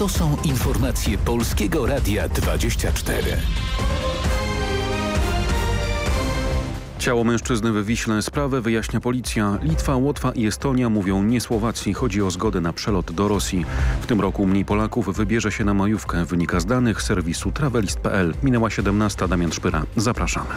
To są informacje Polskiego Radia 24. Ciało mężczyzny we Wiśle sprawę wyjaśnia policja. Litwa, Łotwa i Estonia mówią nie Słowacji. Chodzi o zgodę na przelot do Rosji. W tym roku mniej Polaków wybierze się na majówkę. Wynika z danych serwisu travelist.pl. Minęła 17. Damian Szpyra. Zapraszamy.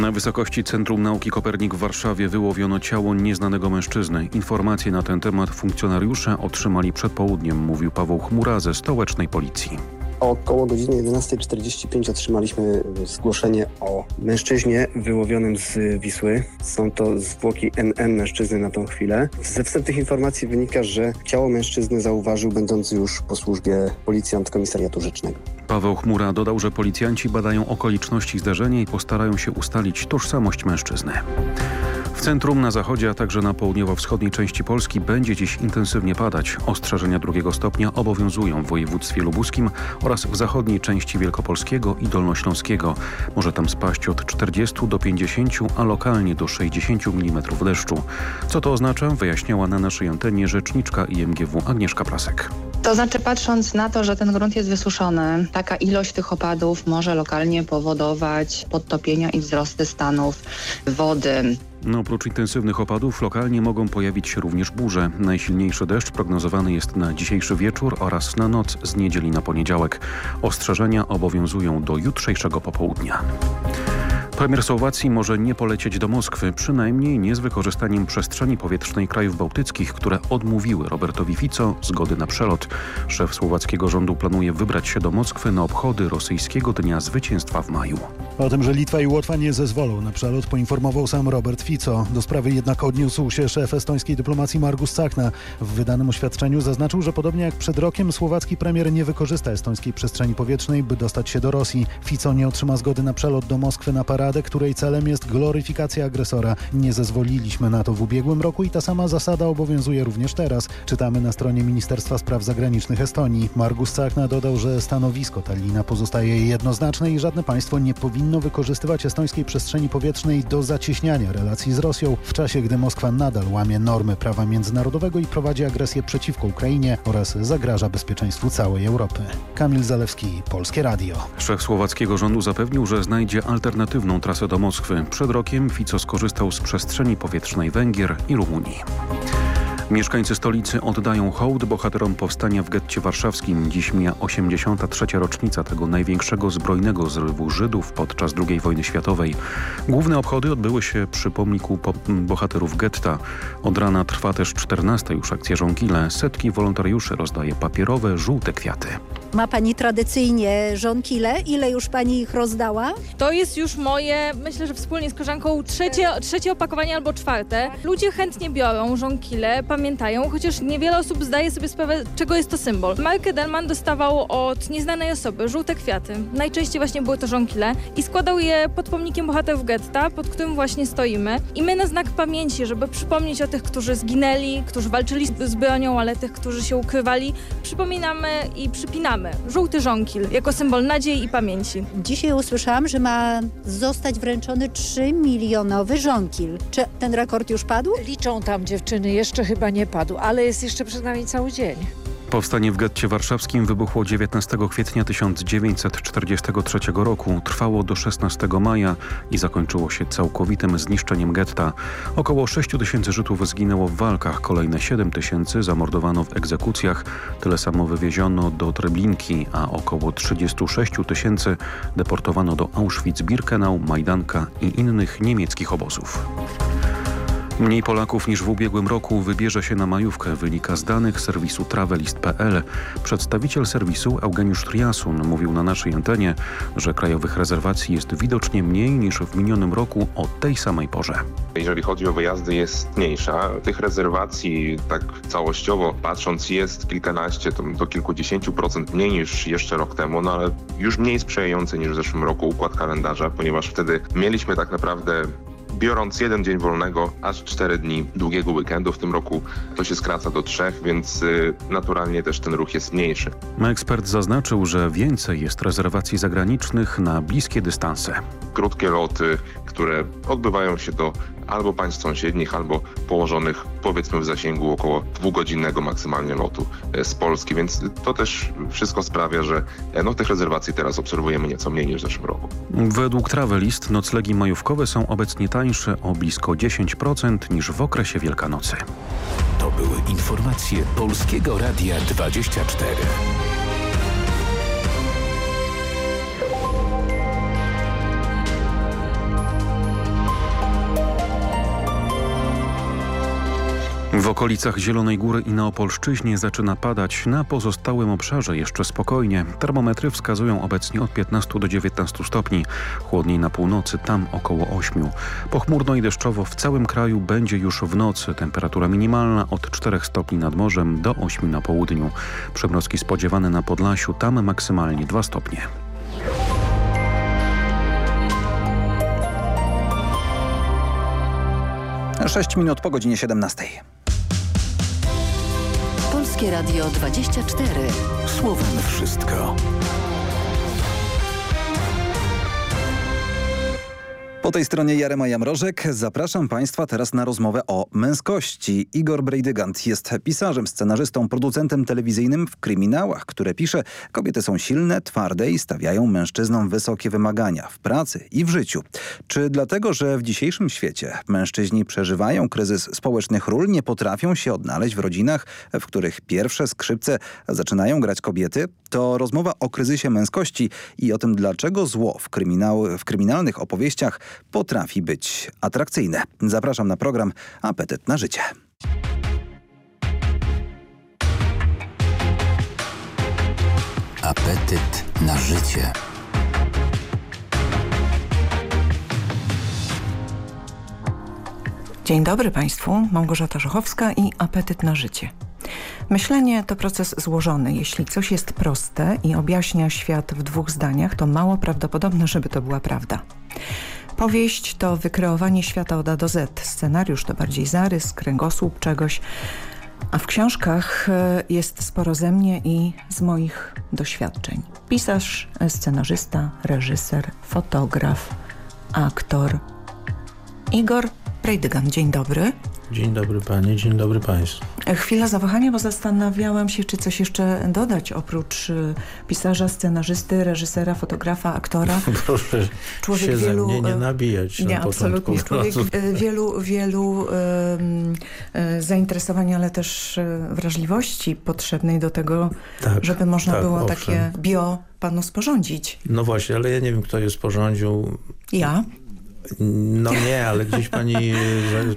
Na wysokości Centrum Nauki Kopernik w Warszawie wyłowiono ciało nieznanego mężczyzny. Informacje na ten temat funkcjonariusze otrzymali przed południem, mówił Paweł Chmura ze stołecznej policji. Około godziny 11.45 otrzymaliśmy zgłoszenie o mężczyźnie wyłowionym z Wisły. Są to zwłoki NN mężczyzny na tą chwilę. Ze wstępnych informacji wynika, że ciało mężczyzny zauważył będący już po służbie policjant komisariatu rzecznego. Paweł Chmura dodał, że policjanci badają okoliczności zdarzenia i postarają się ustalić tożsamość mężczyzny. W centrum, na zachodzie, a także na południowo-wschodniej części Polski będzie dziś intensywnie padać. Ostrzeżenia drugiego stopnia obowiązują w województwie lubuskim oraz w zachodniej części Wielkopolskiego i Dolnośląskiego. Może tam spaść od 40 do 50, a lokalnie do 60 mm deszczu. Co to oznacza, wyjaśniała na naszej antenie rzeczniczka IMGW Agnieszka Prasek. To znaczy patrząc na to, że ten grunt jest wysuszony, taka ilość tych opadów może lokalnie powodować podtopienia i wzrosty stanów wody. No, oprócz intensywnych opadów lokalnie mogą pojawić się również burze. Najsilniejszy deszcz prognozowany jest na dzisiejszy wieczór oraz na noc z niedzieli na poniedziałek. Ostrzeżenia obowiązują do jutrzejszego popołudnia. Premier Słowacji może nie polecieć do Moskwy, przynajmniej nie z wykorzystaniem przestrzeni powietrznej krajów bałtyckich, które odmówiły Robertowi Fico zgody na przelot. Szef słowackiego rządu planuje wybrać się do Moskwy na obchody rosyjskiego Dnia Zwycięstwa w maju. O tym, że Litwa i Łotwa nie zezwolą na przelot poinformował sam Robert Fico. Do sprawy jednak odniósł się szef estońskiej dyplomacji Margus Cachna. W wydanym oświadczeniu zaznaczył, że podobnie jak przed rokiem słowacki premier nie wykorzysta estońskiej przestrzeni powietrznej, by dostać się do Rosji. Fico nie otrzyma zgody na przelot do Moskwy na paradę, której celem jest gloryfikacja agresora. Nie zezwoliliśmy na to w ubiegłym roku i ta sama zasada obowiązuje również teraz. Czytamy na stronie Ministerstwa Spraw Zagranicznych Estonii. Margus Cachna dodał, że stanowisko Tallina pozostaje jednoznaczne i żadne państwo nie powinno wykorzystywać estońskiej przestrzeni powietrznej do zacieśniania relacji z Rosją w czasie, gdy Moskwa nadal łamie normy prawa międzynarodowego i prowadzi agresję przeciwko Ukrainie oraz zagraża bezpieczeństwu całej Europy. Kamil Zalewski, Polskie Radio. Szef słowackiego rządu zapewnił, że znajdzie alternatywną trasę do Moskwy. Przed rokiem Fico skorzystał z przestrzeni powietrznej Węgier i Rumunii. Mieszkańcy stolicy oddają hołd bohaterom powstania w getcie warszawskim. Dziś mija 83. rocznica tego największego zbrojnego zrywu Żydów podczas II wojny światowej. Główne obchody odbyły się przy pomniku bohaterów getta. Od rana trwa też 14. już akcja żonkile. Setki wolontariuszy rozdaje papierowe, żółte kwiaty. Ma pani tradycyjnie żonkile? Ile już pani ich rozdała? To jest już moje, myślę, że wspólnie z koleżanką trzecie, trzecie opakowanie albo czwarte. Ludzie chętnie biorą żonkile, pamiętają, chociaż niewiele osób zdaje sobie sprawę, czego jest to symbol. Mark Edelman dostawał od nieznanej osoby żółte kwiaty. Najczęściej właśnie były to żonkile i składał je pod pomnikiem bohaterów getta, pod którym właśnie stoimy. I my na znak pamięci, żeby przypomnieć o tych, którzy zginęli, którzy walczyli z bronią, ale tych, którzy się ukrywali, przypominamy i przypinamy żółty żonkil jako symbol nadziei i pamięci. Dzisiaj usłyszałam, że ma zostać wręczony 3 milionowy żonkil. Czy ten rekord już padł? Liczą tam dziewczyny, jeszcze chyba nie padł, ale jest jeszcze przed nami cały dzień. Powstanie w getcie warszawskim wybuchło 19 kwietnia 1943 roku, trwało do 16 maja i zakończyło się całkowitym zniszczeniem getta. Około 6 tysięcy Żydów zginęło w walkach, kolejne 7 tysięcy zamordowano w egzekucjach, tyle samo wywieziono do Treblinki, a około 36 tysięcy deportowano do Auschwitz-Birkenau, Majdanka i innych niemieckich obozów. Mniej Polaków niż w ubiegłym roku wybierze się na majówkę, wynika z danych serwisu travelist.pl. Przedstawiciel serwisu Eugeniusz Triasun mówił na naszej antenie, że krajowych rezerwacji jest widocznie mniej niż w minionym roku o tej samej porze. Jeżeli chodzi o wyjazdy jest mniejsza. Tych rezerwacji tak całościowo patrząc jest kilkanaście do kilkudziesięciu procent mniej niż jeszcze rok temu, no ale już mniej sprzyjający niż w zeszłym roku układ kalendarza, ponieważ wtedy mieliśmy tak naprawdę biorąc jeden dzień wolnego, aż cztery dni długiego weekendu. W tym roku to się skraca do trzech, więc y, naturalnie też ten ruch jest mniejszy. Ekspert zaznaczył, że więcej jest rezerwacji zagranicznych na bliskie dystanse. Krótkie loty, które odbywają się do albo państw sąsiednich, albo położonych powiedzmy w zasięgu około dwugodzinnego maksymalnie lotu e, z Polski, więc to też wszystko sprawia, że e, no, tych rezerwacji teraz obserwujemy nieco mniej niż w zeszłym roku. Według Travelist noclegi majówkowe są obecnie tańsze o blisko 10% niż w okresie Wielkanocy. To były informacje Polskiego Radia 24. W okolicach Zielonej Góry i na Opolszczyźnie zaczyna padać. Na pozostałym obszarze jeszcze spokojnie. Termometry wskazują obecnie od 15 do 19 stopni. Chłodniej na północy, tam około 8. Pochmurno i deszczowo w całym kraju będzie już w nocy. Temperatura minimalna od 4 stopni nad morzem do 8 na południu. Przemrozki spodziewane na Podlasiu, tam maksymalnie 2 stopnie. Sześć minut po godzinie 17. Polskie Radio 24. Słowem wszystko. Po tej stronie Jarema Jamrożek zapraszam Państwa teraz na rozmowę o męskości. Igor Brejdygant jest pisarzem, scenarzystą, producentem telewizyjnym w kryminałach, które pisze kobiety są silne, twarde i stawiają mężczyznom wysokie wymagania w pracy i w życiu. Czy dlatego, że w dzisiejszym świecie mężczyźni przeżywają kryzys społecznych ról, nie potrafią się odnaleźć w rodzinach, w których pierwsze skrzypce zaczynają grać kobiety? To rozmowa o kryzysie męskości i o tym, dlaczego zło w, kryminał, w kryminalnych opowieściach potrafi być atrakcyjne. Zapraszam na program Apetyt na życie. Apetyt na życie. Dzień dobry Państwu, Małgorzata Żochowska i Apetyt na życie. Myślenie to proces złożony. Jeśli coś jest proste i objaśnia świat w dwóch zdaniach, to mało prawdopodobne, żeby to była prawda. Powieść to wykreowanie świata od A do Z. Scenariusz to bardziej zarys, kręgosłup czegoś. A w książkach e, jest sporo ze mnie i z moich doświadczeń. Pisarz, scenarzysta, reżyser, fotograf, aktor. Igor Prejdygan, dzień dobry. Dzień dobry Panie, dzień dobry Państwu. Chwila zawahania, bo zastanawiałam się, czy coś jeszcze dodać oprócz y, pisarza, scenarzysty, reżysera, fotografa, aktora. Proszę Człowiek się wielu, mnie nie y, nabijać Nie, absolutnie. Człowiek y, wielu, wielu zainteresowań, ale też wrażliwości potrzebnej do tego, tak, żeby można tak, było owszem. takie bio panu sporządzić. No właśnie, ale ja nie wiem, kto je sporządził. Ja? No nie, ale gdzieś pani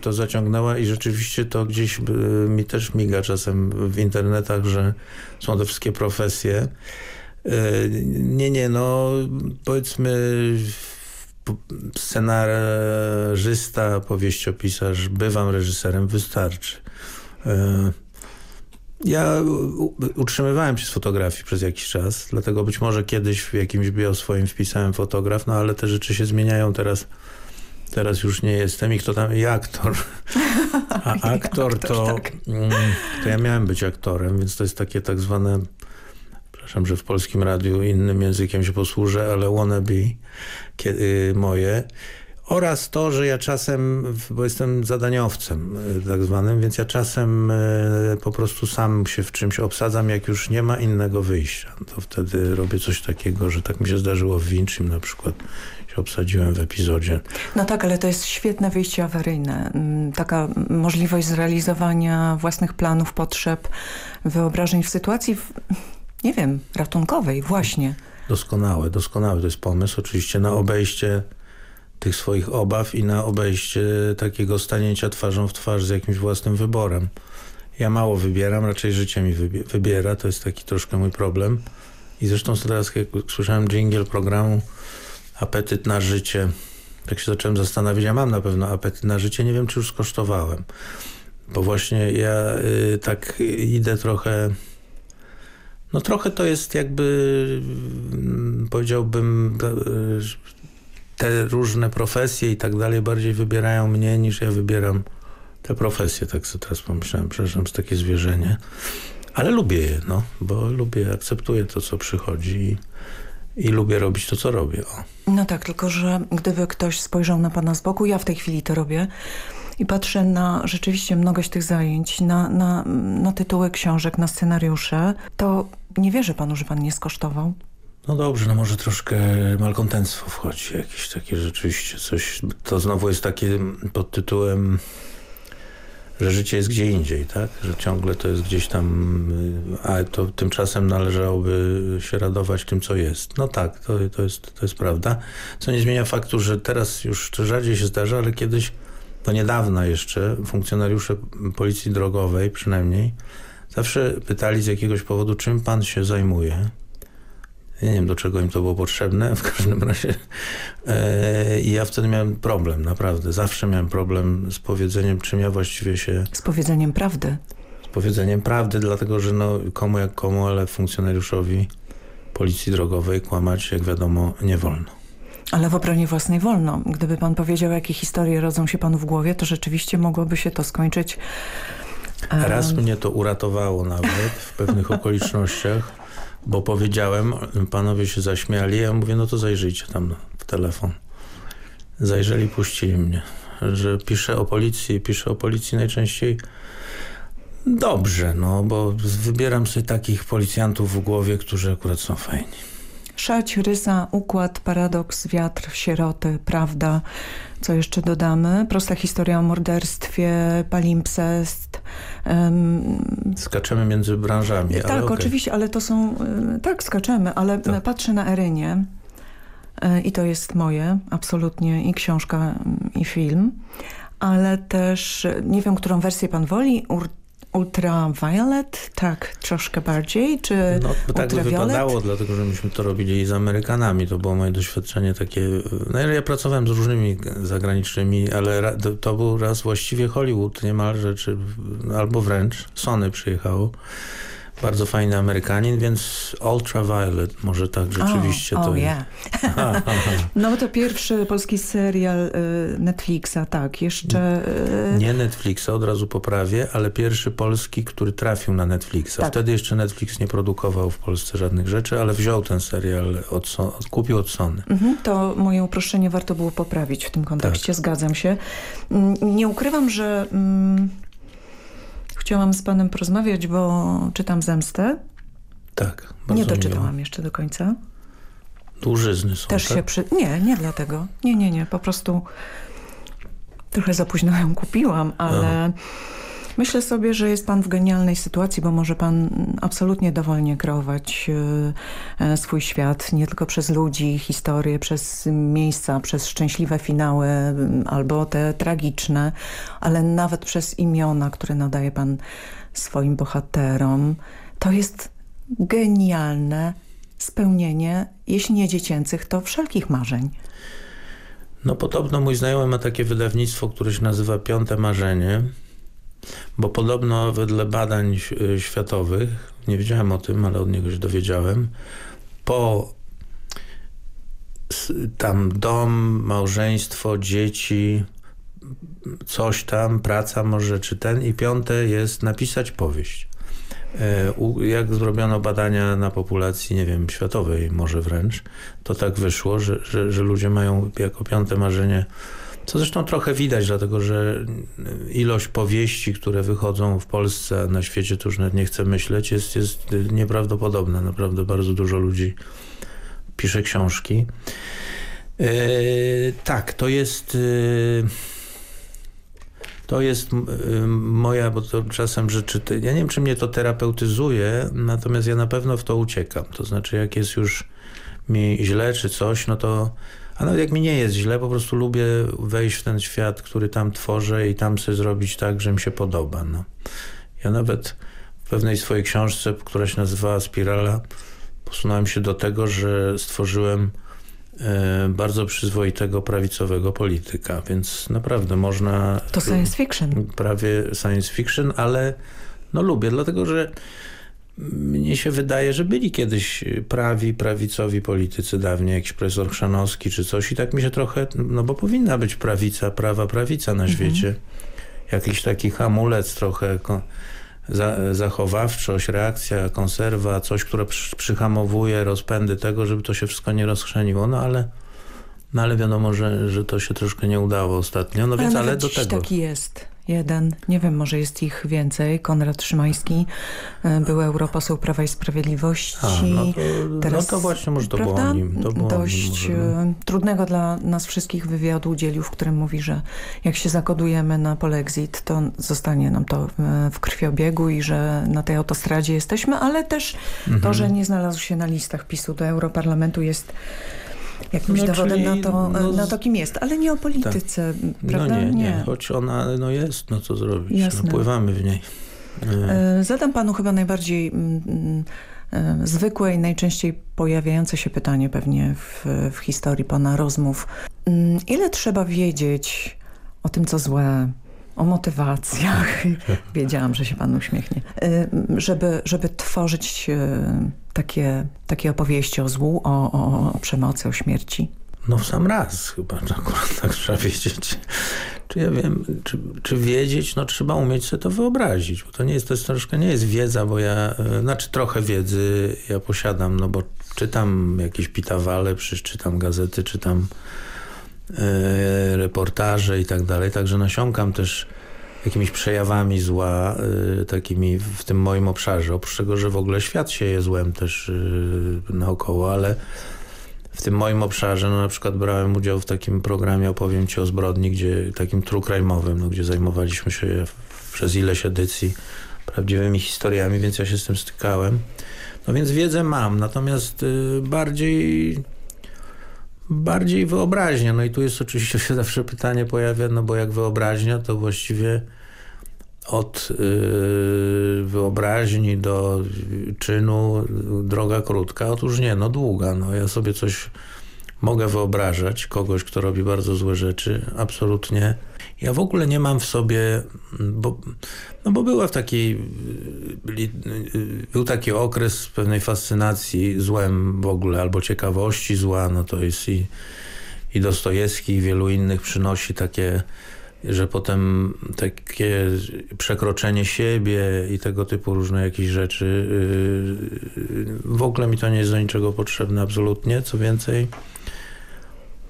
to zaciągnęła i rzeczywiście to gdzieś mi też miga czasem w internetach, że są te wszystkie profesje. E, nie, nie, no powiedzmy scenarzysta, powieściopisarz, bywam reżyserem, wystarczy. E, ja utrzymywałem się z fotografii przez jakiś czas, dlatego być może kiedyś w jakimś bio swoim wpisałem fotograf, no ale te rzeczy się zmieniają teraz Teraz już nie jestem i kto tam, i aktor. A aktor to, tak. mm, to ja miałem być aktorem, więc to jest takie tak zwane, przepraszam, że w polskim radiu innym językiem się posłużę, ale wannabe kiedy, moje. Oraz to, że ja czasem, bo jestem zadaniowcem y, tak zwanym, więc ja czasem y, po prostu sam się w czymś obsadzam, jak już nie ma innego wyjścia. To wtedy robię coś takiego, że tak mi się zdarzyło w Winczym na przykład obsadziłem w epizodzie. No tak, ale to jest świetne wyjście awaryjne. Mm, taka możliwość zrealizowania własnych planów, potrzeb, wyobrażeń w sytuacji, nie wiem, ratunkowej właśnie. Doskonałe, doskonałe to jest pomysł. Oczywiście na obejście tych swoich obaw i na obejście takiego stanięcia twarzą w twarz z jakimś własnym wyborem. Ja mało wybieram, raczej życie mi wybiera, to jest taki troszkę mój problem. I zresztą teraz jak słyszałem jingle programu apetyt na życie. Tak się zacząłem zastanawiać, ja mam na pewno apetyt na życie, nie wiem czy już skosztowałem. Bo właśnie ja y, tak idę trochę... No trochę to jest jakby, y, powiedziałbym, y, te różne profesje i tak dalej bardziej wybierają mnie niż ja wybieram te profesje. Tak sobie teraz pomyślałem, przepraszam, z takie zwierzenie. Ale lubię je, no, bo lubię, akceptuję to, co przychodzi i lubię robić to, co robię. O. No tak, tylko że gdyby ktoś spojrzał na pana z boku, ja w tej chwili to robię, i patrzę na rzeczywiście mnogość tych zajęć, na, na, na tytuły książek, na scenariusze, to nie wierzę panu, że pan nie skosztował. No dobrze, no może troszkę malkontentstwo wchodzi, jakieś takie rzeczywiście coś. To znowu jest takie pod tytułem, że życie jest gdzie indziej, tak? Że ciągle to jest gdzieś tam, a to tymczasem należałoby się radować tym, co jest. No tak, to, to, jest, to jest prawda. Co nie zmienia faktu, że teraz już to rzadziej się zdarza, ale kiedyś, to niedawno jeszcze, funkcjonariusze policji drogowej przynajmniej, zawsze pytali z jakiegoś powodu, czym pan się zajmuje. Ja nie wiem, do czego im to było potrzebne, w każdym razie. E, I ja wtedy miałem problem, naprawdę. Zawsze miałem problem z powiedzeniem, czym ja właściwie się... Z powiedzeniem prawdy. Z powiedzeniem prawdy, dlatego że no, komu jak komu, ale funkcjonariuszowi policji drogowej kłamać, jak wiadomo, nie wolno. Ale w obronie własnej wolno. Gdyby pan powiedział, jakie historie rodzą się panu w głowie, to rzeczywiście mogłoby się to skończyć... Raz mnie to uratowało nawet w pewnych okolicznościach bo powiedziałem, panowie się zaśmiali, ja mówię, no to zajrzyjcie tam w telefon. Zajrzeli, puścili mnie, że piszę o policji, piszę o policji najczęściej dobrze, no bo wybieram sobie takich policjantów w głowie, którzy akurat są fajni. Szać, rysa, układ, paradoks, wiatr, sieroty, prawda. Co jeszcze dodamy? Prosta historia o morderstwie, palimpsest. Um, skaczemy między branżami. Tak, ale okay. oczywiście, ale to są... E, tak, skaczemy, ale tak. patrzę na Erynie e, i to jest moje, absolutnie, i książka, i film ale też, nie wiem, którą wersję pan woli, Ultraviolet? Tak, troszkę bardziej, czy No, tak by wypadało, dlatego że myśmy to robili z Amerykanami. To było moje doświadczenie takie... No ja pracowałem z różnymi zagranicznymi, ale to był raz właściwie Hollywood niemalże, czy albo wręcz Sony przyjechało bardzo fajny Amerykanin, więc Ultraviolet, może tak rzeczywiście oh, to oh, yeah. No to pierwszy polski serial y, Netflixa, tak, jeszcze... Y, Nie Netflixa, od razu poprawię, ale pierwszy polski, który trafił na Netflixa. Tak. Wtedy jeszcze Netflix nie produkował w Polsce żadnych rzeczy, ale wziął ten serial, od, kupił od Sony. Mhm, to moje uproszczenie warto było poprawić w tym kontekście, tak. zgadzam się. Mm, nie ukrywam, że... Mm, Chciałam z panem porozmawiać, bo czytam Zemstę. Tak, Nie doczytałam miło. jeszcze do końca. Dłużyzny są, Też tak? się przy... Nie, nie dlatego. Nie, nie, nie. Po prostu trochę za późno ją kupiłam, ale... Aha Myślę sobie, że jest pan w genialnej sytuacji, bo może pan absolutnie dowolnie kreować e, e, swój świat, nie tylko przez ludzi, historie, przez miejsca, przez szczęśliwe finały albo te tragiczne, ale nawet przez imiona, które nadaje pan swoim bohaterom. To jest genialne spełnienie, jeśli nie dziecięcych, to wszelkich marzeń. No podobno mój znajomy ma takie wydawnictwo, które się nazywa Piąte Marzenie bo podobno wedle badań e, światowych, nie wiedziałem o tym, ale od niego się dowiedziałem, po tam dom, małżeństwo, dzieci, coś tam, praca może czy ten i piąte jest napisać powieść. E, jak zrobiono badania na populacji, nie wiem, światowej może wręcz, to tak wyszło, że, że, że ludzie mają jako piąte marzenie co zresztą trochę widać, dlatego że ilość powieści, które wychodzą w Polsce, na świecie to już nawet nie chcę myśleć, jest, jest nieprawdopodobna. Naprawdę bardzo dużo ludzi pisze książki. Yy, tak, to jest... Yy, to jest yy, moja, bo to czasem rzeczy... Ja nie wiem, czy mnie to terapeutyzuje, natomiast ja na pewno w to uciekam. To znaczy, jak jest już mi źle czy coś, no to a nawet jak mi nie jest źle, po prostu lubię wejść w ten świat, który tam tworzę i tam sobie zrobić tak, że mi się podoba. No. Ja nawet w pewnej swojej książce, która się nazywała Spirala, posunąłem się do tego, że stworzyłem e, bardzo przyzwoitego prawicowego polityka, więc naprawdę można... To science fiction. Prawie science fiction, ale no lubię, dlatego że mnie się wydaje, że byli kiedyś prawi, prawicowi politycy dawniej, jakiś profesor Chrzanowski czy coś i tak mi się trochę, no bo powinna być prawica, prawa prawica na mhm. świecie. Jakiś taki hamulec trochę, za, zachowawczość, reakcja, konserwa, coś, które przy, przyhamowuje rozpędy tego, żeby to się wszystko nie rozchrzeniło, no ale No ale wiadomo, że, że to się troszkę nie udało ostatnio, no więc ale, ale do tego. taki jest jeden, nie wiem, może jest ich więcej. Konrad Szymański, e, był europoseł Prawa i Sprawiedliwości. A, no, to, Teraz, no to właśnie może to prawda? było nim. To było Dość nim, e, trudnego dla nas wszystkich wywiadu udzielił, w którym mówi, że jak się zakodujemy na polexit, to zostanie nam to w krwiobiegu i że na tej autostradzie jesteśmy, ale też mhm. to, że nie znalazł się na listach PiSu do Europarlamentu jest jakimś no, dowodem na to, no, na to, kim jest, ale nie o polityce, tak. prawda? No nie, nie, nie, choć ona no jest, no co zrobić, no, pływamy w niej. E, zadam panu chyba najbardziej mm, mm, e, zwykłe i najczęściej pojawiające się pytanie pewnie w, w historii pana rozmów. Mm, ile trzeba wiedzieć o tym, co złe, o motywacjach. Wiedziałam, że się pan uśmiechnie. E, żeby, żeby tworzyć takie, takie opowieści o złu, o, o, o przemocy, o śmierci? No w sam raz chyba, akurat tak trzeba wiedzieć. Czy ja wiem, czy, czy wiedzieć, no trzeba umieć sobie to wyobrazić, bo to nie jest, to jest troszkę nie jest wiedza, bo ja, e, znaczy trochę wiedzy ja posiadam, no bo czytam jakieś pitawale, czytam gazety, czytam reportaże i tak dalej, także nasiąkam też jakimiś przejawami zła, y, takimi w tym moim obszarze. Oprócz tego, że w ogóle świat się je złem też y, naokoło, ale w tym moim obszarze, no na przykład brałem udział w takim programie Opowiem Ci o zbrodni, gdzie takim true crime'owym, no, gdzie zajmowaliśmy się przez ileś edycji prawdziwymi historiami, więc ja się z tym stykałem. No więc wiedzę mam, natomiast bardziej bardziej wyobraźnia. No i tu jest oczywiście się zawsze pytanie pojawia, no bo jak wyobraźnia, to właściwie od yy, wyobraźni do czynu droga krótka. Otóż nie, no długa. No ja sobie coś mogę wyobrażać, kogoś, kto robi bardzo złe rzeczy. Absolutnie. Ja w ogóle nie mam w sobie, bo, no bo była w takiej, był taki okres pewnej fascynacji złem w ogóle, albo ciekawości zła, no to jest i, i Dostojewski i wielu innych przynosi takie że potem takie przekroczenie siebie i tego typu różne jakieś rzeczy yy, w ogóle mi to nie jest do niczego potrzebne absolutnie. Co więcej,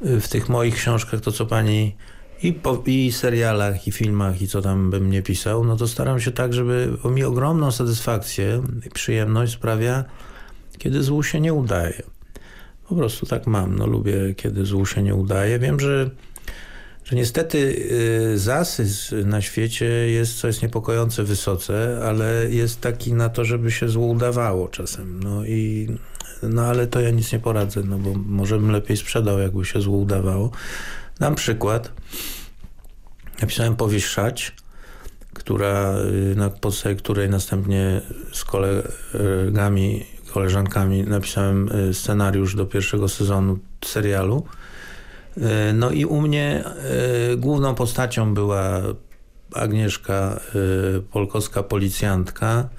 w tych moich książkach to, co pani i, po, i serialach, i filmach, i co tam bym nie pisał, no to staram się tak, żeby mi ogromną satysfakcję i przyjemność sprawia, kiedy złu się nie udaje. Po prostu tak mam. No, lubię, kiedy złu się nie udaje. Wiem, że, że niestety y, zasys na świecie jest, co jest niepokojące wysoce, ale jest taki na to, żeby się zło udawało czasem. No i no ale to ja nic nie poradzę, no bo może bym lepiej sprzedał, jakby się zło udawało. Dam przykład. Napisałem powieść Szać, która, y, na podstawie której następnie z kolegami, koleżankami napisałem y, scenariusz do pierwszego sezonu serialu. Y, no i u mnie główną postacią była Agnieszka, polkowska policjantka,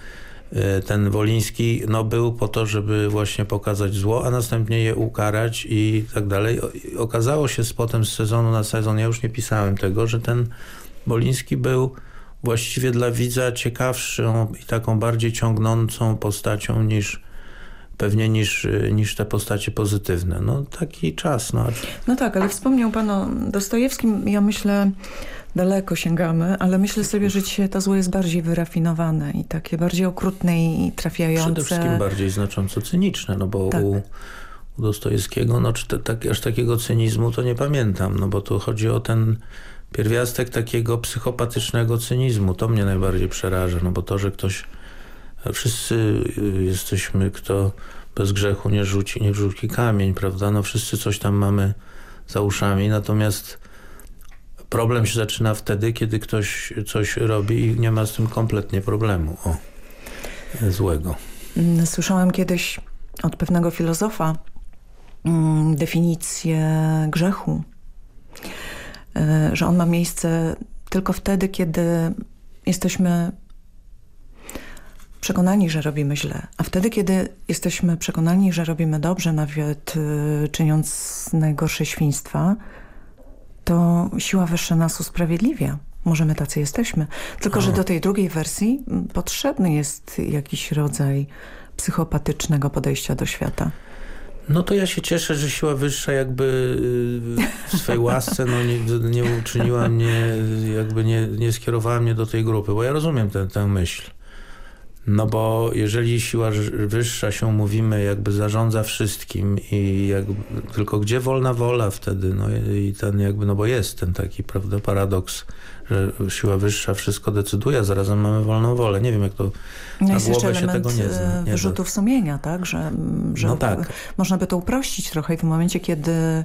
ten Woliński no, był po to, żeby właśnie pokazać zło, a następnie je ukarać i tak dalej. Okazało się z potem z sezonu na sezon, ja już nie pisałem tego, że ten Woliński był właściwie dla widza ciekawszą i taką bardziej ciągnącą postacią niż pewnie niż, niż te postacie pozytywne. No taki czas. No, no tak, ale wspomniał pan o Dostojewskim. Ja myślę, daleko sięgamy, ale myślę sobie, że dzisiaj to zło jest bardziej wyrafinowane i takie bardziej okrutne i trafiające. Przede wszystkim bardziej znacząco cyniczne, no bo tak. u, u Dostojewskiego no, czy te, tak, aż takiego cynizmu to nie pamiętam, no bo tu chodzi o ten pierwiastek takiego psychopatycznego cynizmu. To mnie najbardziej przeraża, no bo to, że ktoś wszyscy y, jesteśmy, kto bez grzechu nie rzuci, nie rzuci kamień, prawda? No wszyscy coś tam mamy za uszami, natomiast problem się zaczyna wtedy, kiedy ktoś coś robi i nie ma z tym kompletnie problemu. O, złego. Mm, słyszałam kiedyś od pewnego filozofa mm, definicję grzechu, y, że on ma miejsce tylko wtedy, kiedy jesteśmy przekonani, że robimy źle. A wtedy, kiedy jesteśmy przekonani, że robimy dobrze, nawet y, czyniąc najgorsze świństwa, to siła wyższa nas usprawiedliwia. Może my tacy jesteśmy. Tylko, że do tej drugiej wersji potrzebny jest jakiś rodzaj psychopatycznego podejścia do świata. No to ja się cieszę, że siła wyższa jakby y, w swej łasce no, nie, nie uczyniła mnie, jakby nie, nie skierowała mnie do tej grupy, bo ja rozumiem tę myśl. No bo jeżeli siła wyższa się mówimy, jakby zarządza wszystkim i jakby, tylko gdzie wolna wola wtedy, no i ten jakby, no bo jest ten taki, prawda, paradoks, że siła wyższa wszystko decyduje, a zarazem mamy wolną wolę. Nie wiem, jak to no na głowę się tego nie zna. Nie wyrzutów sumienia, tak? Że, że no tak. można by to uprościć trochę i w momencie, kiedy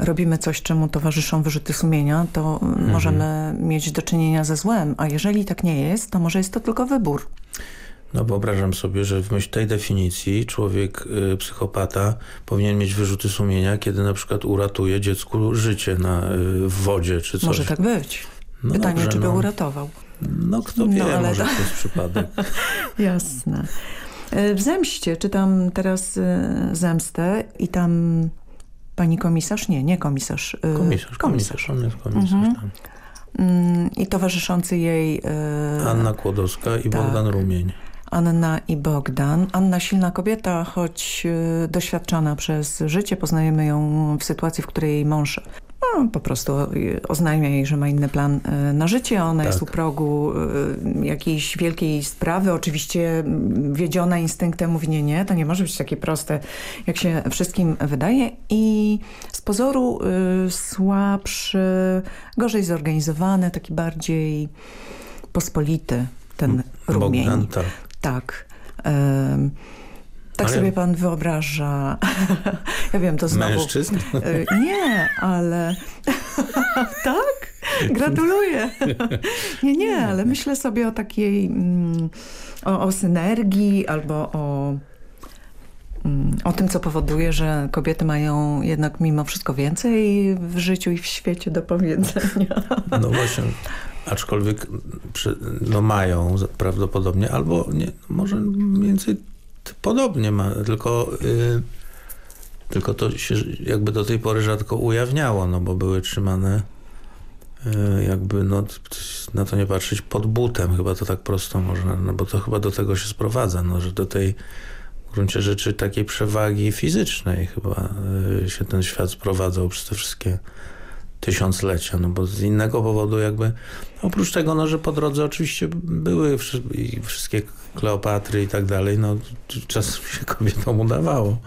robimy coś, czemu towarzyszą wyrzuty sumienia, to mhm. możemy mieć do czynienia ze złem, a jeżeli tak nie jest, to może jest to tylko wybór. No wyobrażam sobie, że w myśl tej definicji człowiek y, psychopata powinien mieć wyrzuty sumienia, kiedy na przykład uratuje dziecku życie na, y, w wodzie czy coś. Może tak być. No Pytanie, dobrze, czy by no. uratował. No kto wie, no, ale może to jest przypadek. Jasne. E, w Zemście czytam teraz e, Zemstę i tam pani komisarz, nie, nie komisarz. E, komisarz, komisarz, on jest komisarz. Mhm. Mm, I towarzyszący jej... Anna Kłodowska i tak. Bogdan Rumień. Anna i Bogdan. Anna silna kobieta, choć doświadczona przez życie. Poznajemy ją w sytuacji, w której jej mąż no, po prostu oznajmia jej, że ma inny plan e, na życie. Ona tak. jest u progu e, jakiejś wielkiej sprawy. Oczywiście wiedziona instynktem mówi nie, nie, to nie może być takie proste, jak się wszystkim wydaje. I z pozoru y, słabszy, gorzej zorganizowany, taki bardziej pospolity ten rumień. Bogdan, tak. Tak. Tak ale... sobie pan wyobraża. ja wiem, to znowu... Mężczyzn? E, nie, ale... tak? Gratuluję. nie, nie, ale myślę sobie o takiej... Mm, o, o synergii albo o mm, o tym, co powoduje, że kobiety mają jednak mimo wszystko więcej w życiu i w świecie do powiedzenia. No właśnie, aczkolwiek no mają prawdopodobnie, albo nie, może więcej podobnie ma, tylko, y, tylko to się jakby do tej pory rzadko ujawniało, no bo były trzymane y, jakby, no na to nie patrzeć, pod butem, chyba to tak prosto można, no bo to chyba do tego się sprowadza, no, że do tej w gruncie rzeczy takiej przewagi fizycznej chyba y, się ten świat sprowadzał przez te wszystkie tysiąclecia, no bo z innego powodu jakby, oprócz tego, no, że po drodze oczywiście były wszystkie Kleopatry i tak dalej, no czasem się kobietom udawało.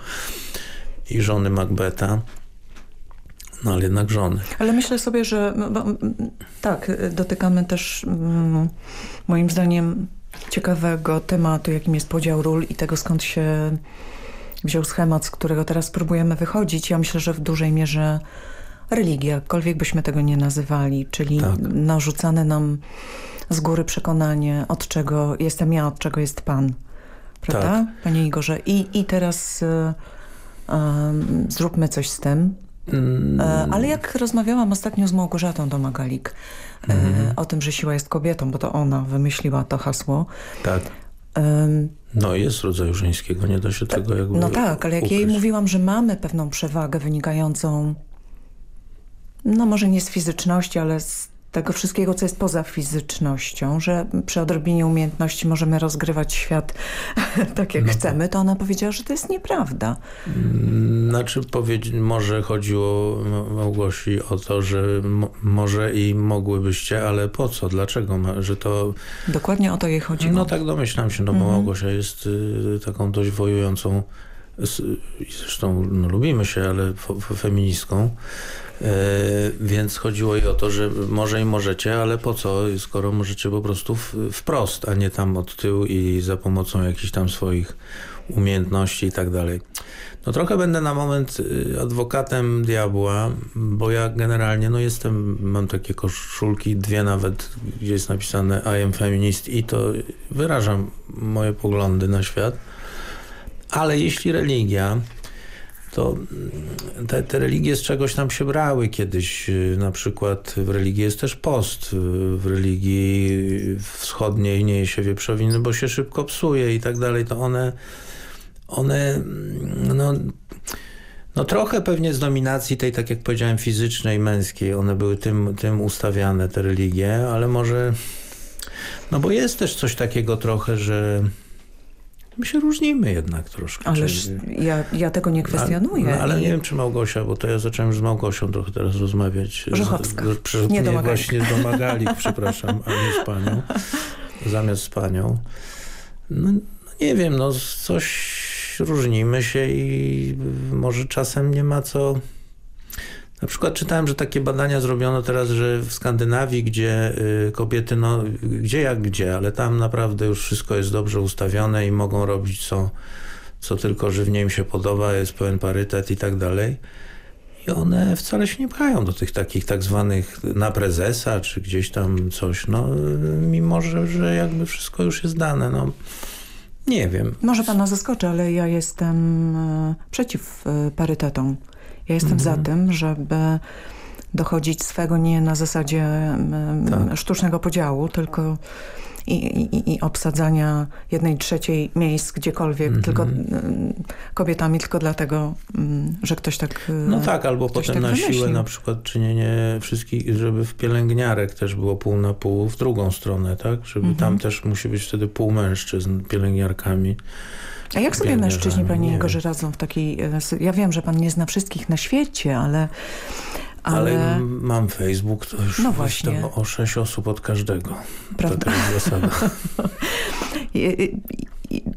I żony Macbeta, no ale jednak żony. Ale myślę sobie, że no, bo, tak, dotykamy też mm, moim zdaniem ciekawego tematu, jakim jest podział ról i tego skąd się wziął schemat, z którego teraz próbujemy wychodzić. Ja myślę, że w dużej mierze religia, jakkolwiek byśmy tego nie nazywali, czyli tak. narzucane nam z góry przekonanie, od czego jestem ja, od czego jest Pan. Prawda, tak. Panie Igorze? I, i teraz y, y, zróbmy coś z tym. Mm. E, ale jak rozmawiałam ostatnio z Małgorzatą Domagalik mm. o tym, że siła jest kobietą, bo to ona wymyśliła to hasło. Tak. no jest rodzaju żeńskiego, nie da się tego jakby No tak, ale jak ukryć. jej mówiłam, że mamy pewną przewagę wynikającą no może nie z fizyczności, ale z tego wszystkiego, co jest poza fizycznością, że przy odrobinie umiejętności możemy rozgrywać świat tak, jak no chcemy, to ona powiedziała, że to jest nieprawda. Mm, znaczy, może chodziło Małgosi o to, że może i mogłybyście, ale po co? Dlaczego? Że to... Dokładnie o to jej chodziło. No tak domyślam się, no bo mhm. Małgosia jest y, taką dość wojującą zresztą no, lubimy się, ale feministką, więc chodziło i o to, że może i możecie, ale po co, skoro możecie po prostu wprost, a nie tam od tyłu i za pomocą jakichś tam swoich umiejętności i tak dalej. No trochę będę na moment y, adwokatem diabła, bo ja generalnie no jestem, mam takie koszulki, dwie nawet, gdzie jest napisane I am feminist i to wyrażam moje poglądy na świat. Ale jeśli religia to mm, te, te religie z czegoś tam się brały kiedyś. Y, na przykład w religii jest też post. Y, w religii wschodniej nie je się wieprzowiny, bo się szybko psuje i tak dalej. To one, one mm, no, no trochę pewnie z dominacji tej, tak jak powiedziałem, fizycznej, męskiej. One były tym, tym ustawiane, te religie, ale może... No bo jest też coś takiego trochę, że My się różnimy jednak troszkę. Ależ ja, ja tego nie kwestionuję. No, ale nie wiem, czy Małgosia, bo to ja zacząłem już z Małgosią trochę teraz rozmawiać. Żochowska. Z, nie domagalik. Właśnie domagalik, przepraszam, a nie z panią. Zamiast z panią. No, no nie wiem, no coś różnimy się i może czasem nie ma co... Na przykład czytałem, że takie badania zrobiono teraz, że w Skandynawii, gdzie y, kobiety, no gdzie jak gdzie, ale tam naprawdę już wszystko jest dobrze ustawione i mogą robić co, co tylko żywnie im się podoba, jest pełen parytet i tak dalej. I one wcale się nie pchają do tych takich tak zwanych na prezesa, czy gdzieś tam coś, no mimo, że, że jakby wszystko już jest dane, no. Nie wiem. Może pana zaskoczy, ale ja jestem e, przeciw e, parytetom. Ja jestem za mhm. tym, żeby dochodzić swego nie na zasadzie tak. sztucznego podziału, tylko i, i, i obsadzania jednej trzeciej miejsc gdziekolwiek, mm -hmm. tylko kobietami, tylko dlatego, że ktoś tak No tak, albo potem tak na wymyślił. siłę na przykład czynienie wszystkich, żeby w pielęgniarek też było pół na pół w drugą stronę, tak? Żeby mm -hmm. tam też musi być wtedy pół mężczyzn pielęgniarkami. A jak sobie mężczyźni, panie Jegorze, radzą w takiej... E, ja wiem, że pan nie zna wszystkich na świecie, ale... Ale... ale mam Facebook, to już no właśnie. o sześć osób od każdego. Prawda? Taka jest zasada.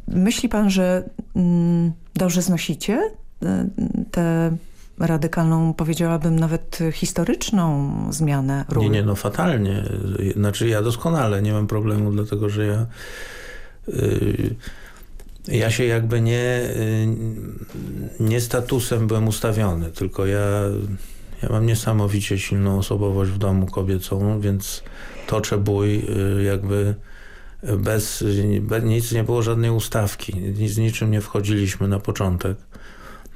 Myśli pan, że mm, dobrze znosicie e, tę radykalną, powiedziałabym nawet historyczną zmianę ról? Nie, nie, no fatalnie. Znaczy ja doskonale nie mam problemu, dlatego że ja... Yy, ja się jakby nie, y, nie statusem byłem ustawiony, tylko ja, ja mam niesamowicie silną osobowość w domu kobiecą, więc toczę bój y, jakby bez, bez nic nie było żadnej ustawki, z niczym nie wchodziliśmy na początek.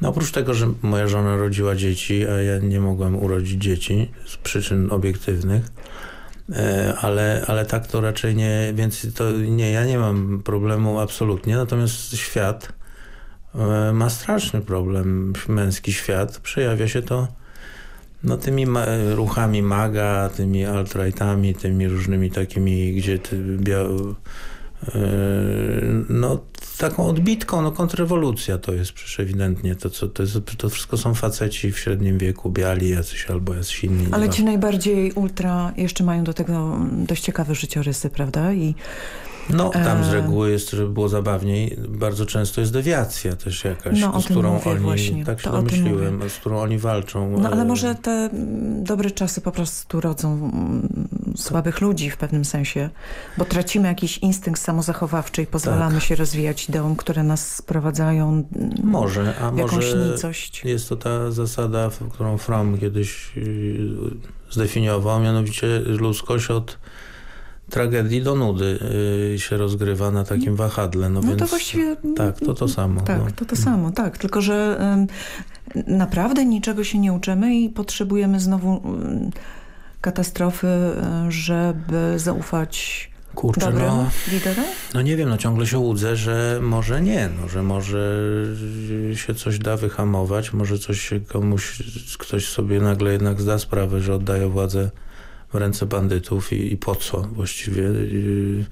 No oprócz tego, że moja żona rodziła dzieci, a ja nie mogłem urodzić dzieci z przyczyn obiektywnych, ale, ale tak to raczej nie, więc to nie, ja nie mam problemu absolutnie, natomiast świat e, ma straszny problem, męski świat, przejawia się to no, tymi ma ruchami maga, tymi alt-rightami, tymi różnymi takimi, gdzie ty e, no taką odbitką, no kontrrewolucja to jest przecież ewidentnie. To, co, to, jest, to wszystko są faceci w średnim wieku, biali jacyś albo jacyś inni. Ale ci najbardziej ultra jeszcze mają do tego dość ciekawe życiorysy, prawda? I no, tam z e, reguły jest, żeby było zabawniej, bardzo często jest dewiacja też jakaś, no, z którą mówię, oni, właśnie. tak się domyśliłem, z którą oni walczą. No, ale e, może te mm, dobre czasy po prostu rodzą mm, słabych ludzi w pewnym sensie, bo tracimy jakiś instynkt samozachowawczy i pozwalamy tak. się rozwijać ideom, które nas sprowadzają mm, może, a w jakąś może nicość. jest to ta zasada, którą Fromm kiedyś y, zdefiniował, mianowicie ludzkość od tragedii do nudy y, się rozgrywa na takim wahadle. No, no więc, to właściwie... Tak, to to samo. Tak, no. to to samo, tak. Tylko, że naprawdę niczego się nie uczymy i potrzebujemy znowu katastrofy, y, żeby zaufać Kurczę, no, no nie wiem, no ciągle się łudzę, że może nie, no, że może się coś da wyhamować, może coś komuś, ktoś sobie nagle jednak zda sprawę, że oddaje władzę w ręce bandytów i, i po co właściwie. I,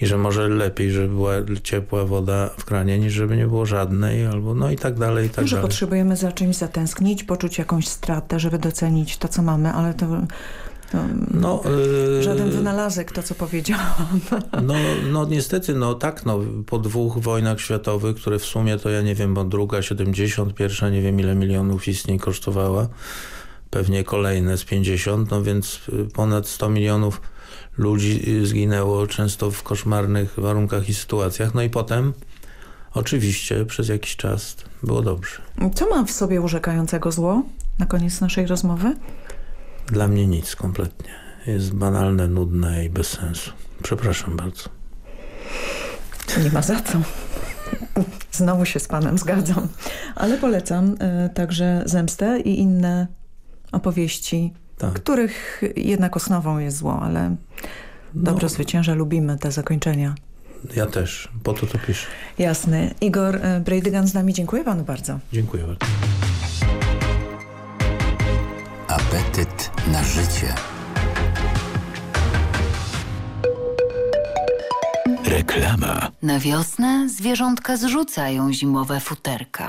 I, że może lepiej, żeby była ciepła woda w kranie, niż żeby nie było żadnej, albo no i tak dalej, i tak że dalej. potrzebujemy za czymś zatęsknić, poczuć jakąś stratę, żeby docenić to, co mamy, ale to... to no, yy, żaden wynalazek, to co powiedziałam. No, no niestety, no tak, no, po dwóch wojnach światowych, które w sumie to ja nie wiem, bo druga 70, pierwsza nie wiem ile milionów istnień kosztowała, pewnie kolejne z 50, no więc y, ponad 100 milionów ludzi y, zginęło często w koszmarnych warunkach i sytuacjach. No i potem oczywiście przez jakiś czas było dobrze. Co ma w sobie urzekającego zło na koniec naszej rozmowy? Dla mnie nic kompletnie. Jest banalne, nudne i bez sensu. Przepraszam bardzo. Nie ma za co. Znowu się z panem zgadzam. Ale polecam y, także Zemstę i inne opowieści, tak. których jednak osnową jest zło, ale no. dobro zwycięża, lubimy te zakończenia. Ja też, po to to piszę. Jasne. Igor e, Brejdygan z nami, dziękuję panu bardzo. Dziękuję bardzo. Apetyt na życie. Reklama. Na wiosnę zwierzątka zrzucają zimowe futerka.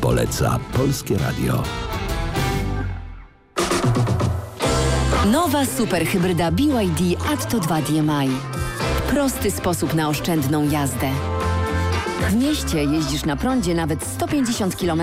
Poleca Polskie Radio. Nowa superhybryda BYD Atto 2 DMI. Prosty sposób na oszczędną jazdę. W mieście jeździsz na prądzie nawet 150 km.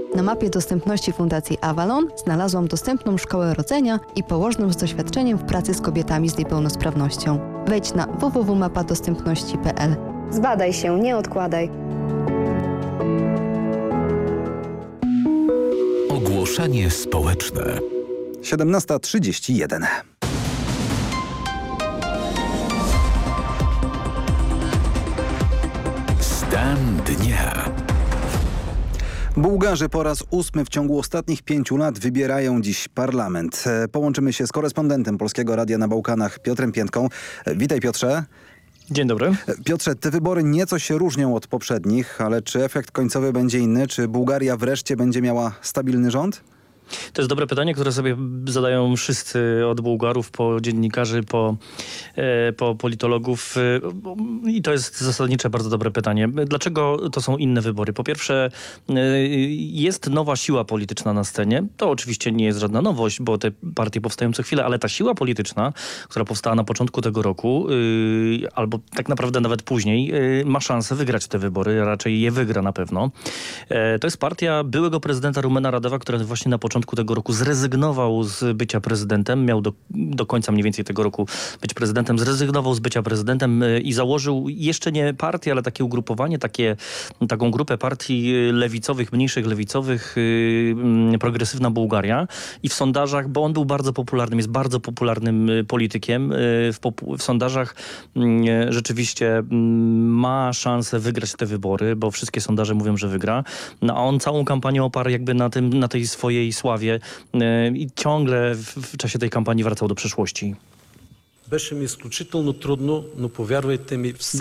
Na mapie dostępności Fundacji Avalon znalazłam dostępną szkołę rodzenia i położną z doświadczeniem w pracy z kobietami z niepełnosprawnością. Wejdź na www.mapadostępności.pl. Zbadaj się, nie odkładaj. Ogłoszenie społeczne. 17.31. Stan dnia. Bułgarzy po raz ósmy w ciągu ostatnich pięciu lat wybierają dziś parlament. E, Połączymy się z korespondentem Polskiego Radia na Bałkanach, Piotrem Piętką. E, Witaj Piotrze. Dzień dobry. E, Piotrze, te wybory nieco się różnią od poprzednich, ale czy efekt końcowy będzie inny? Czy Bułgaria wreszcie będzie miała stabilny rząd? To jest dobre pytanie, które sobie zadają wszyscy od Bułgarów po dziennikarzy, po, e, po politologów e, i to jest zasadnicze bardzo dobre pytanie. Dlaczego to są inne wybory? Po pierwsze e, jest nowa siła polityczna na scenie. To oczywiście nie jest żadna nowość, bo te partie powstają co chwilę, ale ta siła polityczna, która powstała na początku tego roku albo tak naprawdę nawet później, ma szansę wygrać te wybory, raczej je wygra na pewno. To jest partia byłego prezydenta Rumena Radowa, która właśnie na początku tego roku zrezygnował z bycia prezydentem, miał do, do końca mniej więcej tego roku być prezydentem, zrezygnował z bycia prezydentem y, i założył jeszcze nie partię, ale takie ugrupowanie, takie, taką grupę partii lewicowych, mniejszych lewicowych, y, mm, progresywna Bułgaria. I w sondażach, bo on był bardzo popularnym, jest bardzo popularnym y, politykiem, w, popu- w sondażach mm, rzeczywiście mm, ma szansę wygrać te wybory, bo wszystkie sondaże mówią, że wygra, no, a on całą kampanię oparł jakby na, tym, na tej swojej sławie i ciągle w, czasie tej kampanii wracał do przeszłości.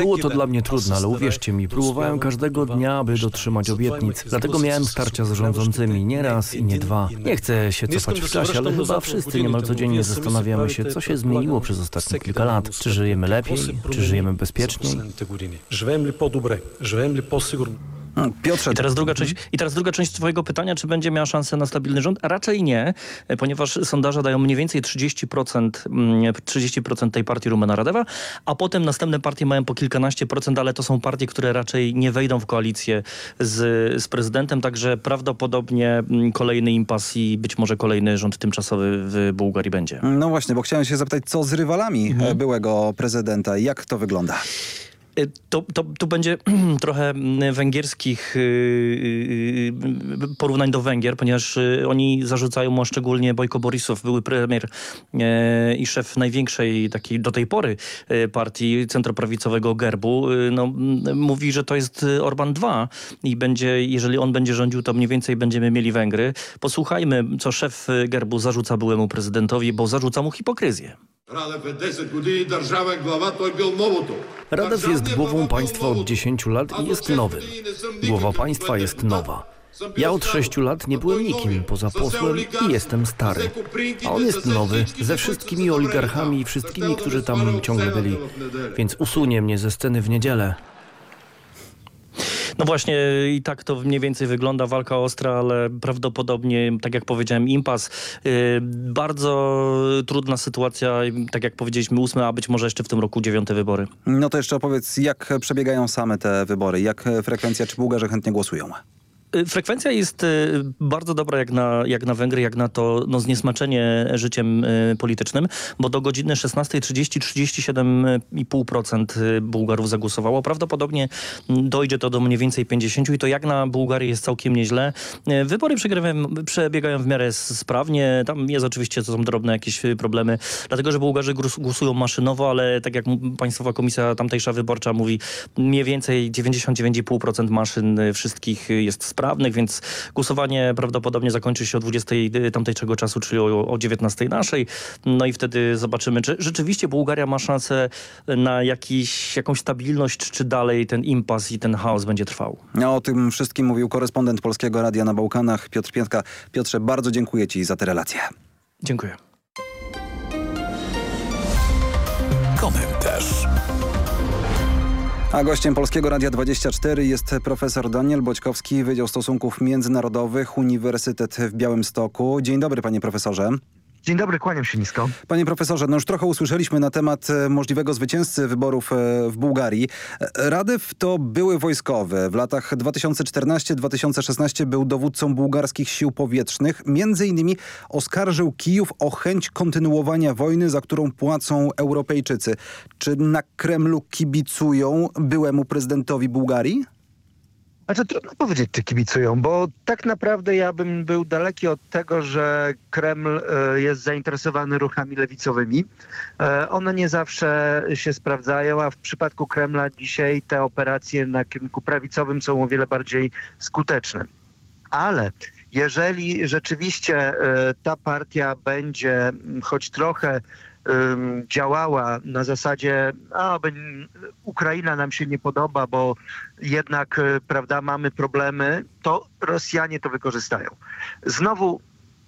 Było to dla mnie trudne, ale uwierzcie mi, próbowałem każdego dnia, aby dotrzymać obietnic. Dlatego miałem starcia z rządzącymi nie raz i nie dwa. Nie chcę się cofać w czasie, ale chyba wszyscy niemal codziennie zastanawiamy się, co się zmieniło przez ostatnie kilka lat. Czy żyjemy lepiej? Czy żyjemy bezpieczniej? Piotrze. I teraz, druga część, I teraz druga część twojego pytania, czy będzie miała szansę na stabilny rząd? A raczej nie, ponieważ sondaże dają mniej więcej 30%, 30% tej partii Rumena Radewa, a potem następne partie mają po kilkanaście procent, ale to są partie, które raczej nie wejdą w koalicję z, z prezydentem, także prawdopodobnie kolejny impas i być może kolejny rząd tymczasowy w Bułgarii będzie. No właśnie, bo chciałem się zapytać, co z rywalami mhm. byłego prezydenta? Jak to wygląda? To, to, to będzie trochę węgierskich porównań do Węgier, ponieważ oni zarzucają mu szczególnie Bojko Borisow, były premier i szef największej takiej do tej pory partii centroprawicowego Gerbu. No, mówi, że to jest Orban 2 i będzie, jeżeli on będzie rządził, to mniej więcej będziemy mieli Węgry. Posłuchajmy, co szef Gerbu zarzuca byłemu prezydentowi, bo zarzuca mu hipokryzję. Radew jest głową państwa od 10 lat i jest nowym. Głowa państwa jest nowa. Ja od sześciu lat nie byłem nikim poza posłem i jestem stary. A on jest nowy, ze wszystkimi oligarchami i wszystkimi, którzy tam ciągle byli. Więc usunie mnie ze sceny w niedzielę. No właśnie i tak to mniej więcej wygląda, walka ostra, ale prawdopodobnie, tak jak powiedziałem, impas. Yy, bardzo trudna sytuacja, tak jak powiedzieliśmy, ósme, a być może jeszcze w tym roku dziewiąte wybory. No to jeszcze opowiedz, jak przebiegają same te wybory, jak frekwencja, czy Bułgarzy chętnie głosują? Y, frekwencja jest y, bardzo dobra jak na, jak na Węgry, jak na to no, zniesmaczenie życiem y, politycznym, bo do godziny 16.30 37,5% Bułgarów zagłosowało. Prawdopodobnie dojdzie to do mniej więcej 50 i to jak na Bułgarię jest całkiem nieźle. Wybory przebiegają w miarę sprawnie. Tam jest oczywiście, to są drobne jakieś problemy, dlatego że Bułgarzy głosują maszynowo, ale tak jak Państwowa Komisja tamtejsza wyborcza mówi, mniej więcej 99,5% maszyn wszystkich jest sprawnych prawnych, więc głosowanie prawdopodobnie zakończy się o 20 tamtejszego czasu, czyli o, o 19 naszej. No i wtedy zobaczymy, czy rzeczywiście Bułgaria ma szansę na jakiś, jakąś stabilność, czy dalej ten impas i ten chaos będzie trwał. A o tym wszystkim mówił korespondent Polskiego Radia na Bałkanach, Piotr Piętka. Piotrze, bardzo dziękuję Ci za te relacje. Dziękuję. Komentarz. A gościem Polskiego Radia 24 jest profesor Daniel Boćkowski, Wydział Stosunków Międzynarodowych, Uniwersytet w Białymstoku. Dzień dobry panie profesorze. Dzień dobry, kłaniam się nisko. Panie profesorze, no już trochę usłyszeliśmy na temat e, możliwego zwycięzcy wyborów e, w Bułgarii. E, Radew to były wojskowy. W latach 2014-2016 był dowódcą bułgarskich sił powietrznych. Między innymi oskarżył Kijów o chęć kontynuowania wojny, za którą płacą Europejczycy. Czy na Kremlu kibicują byłemu prezydentowi Bułgarii? Znaczy trudno powiedzieć, czy kibicują, bo tak naprawdę ja bym był daleki od tego, że Kreml e, jest zainteresowany ruchami lewicowymi. E, one nie zawsze się sprawdzają, a w przypadku Kremla dzisiaj te operacje na kierunku prawicowym są o wiele bardziej skuteczne. Ale jeżeli rzeczywiście e, ta partia będzie choć trochę działała na zasadzie, a Ukraina nam się nie podoba, bo jednak y, prawda, mamy problemy, to Rosjanie to wykorzystają. Znowu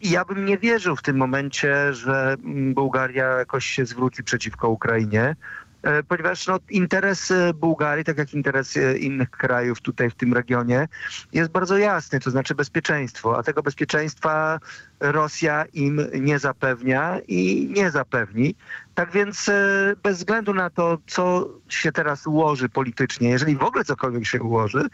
ja bym nie wierzył w tym momencie, że Bułgaria jakoś się zwróci przeciwko Ukrainie. E, ponieważ no, interes Bułgarii, tak jak interes innych krajów tutaj w tym regionie, jest bardzo jasny, to znaczy bezpieczeństwo, a tego bezpieczeństwa Rosja im nie zapewnia i nie zapewni. Tak więc e, bez względu na to, co się teraz ułoży politycznie, jeżeli w ogóle cokolwiek się ułoży,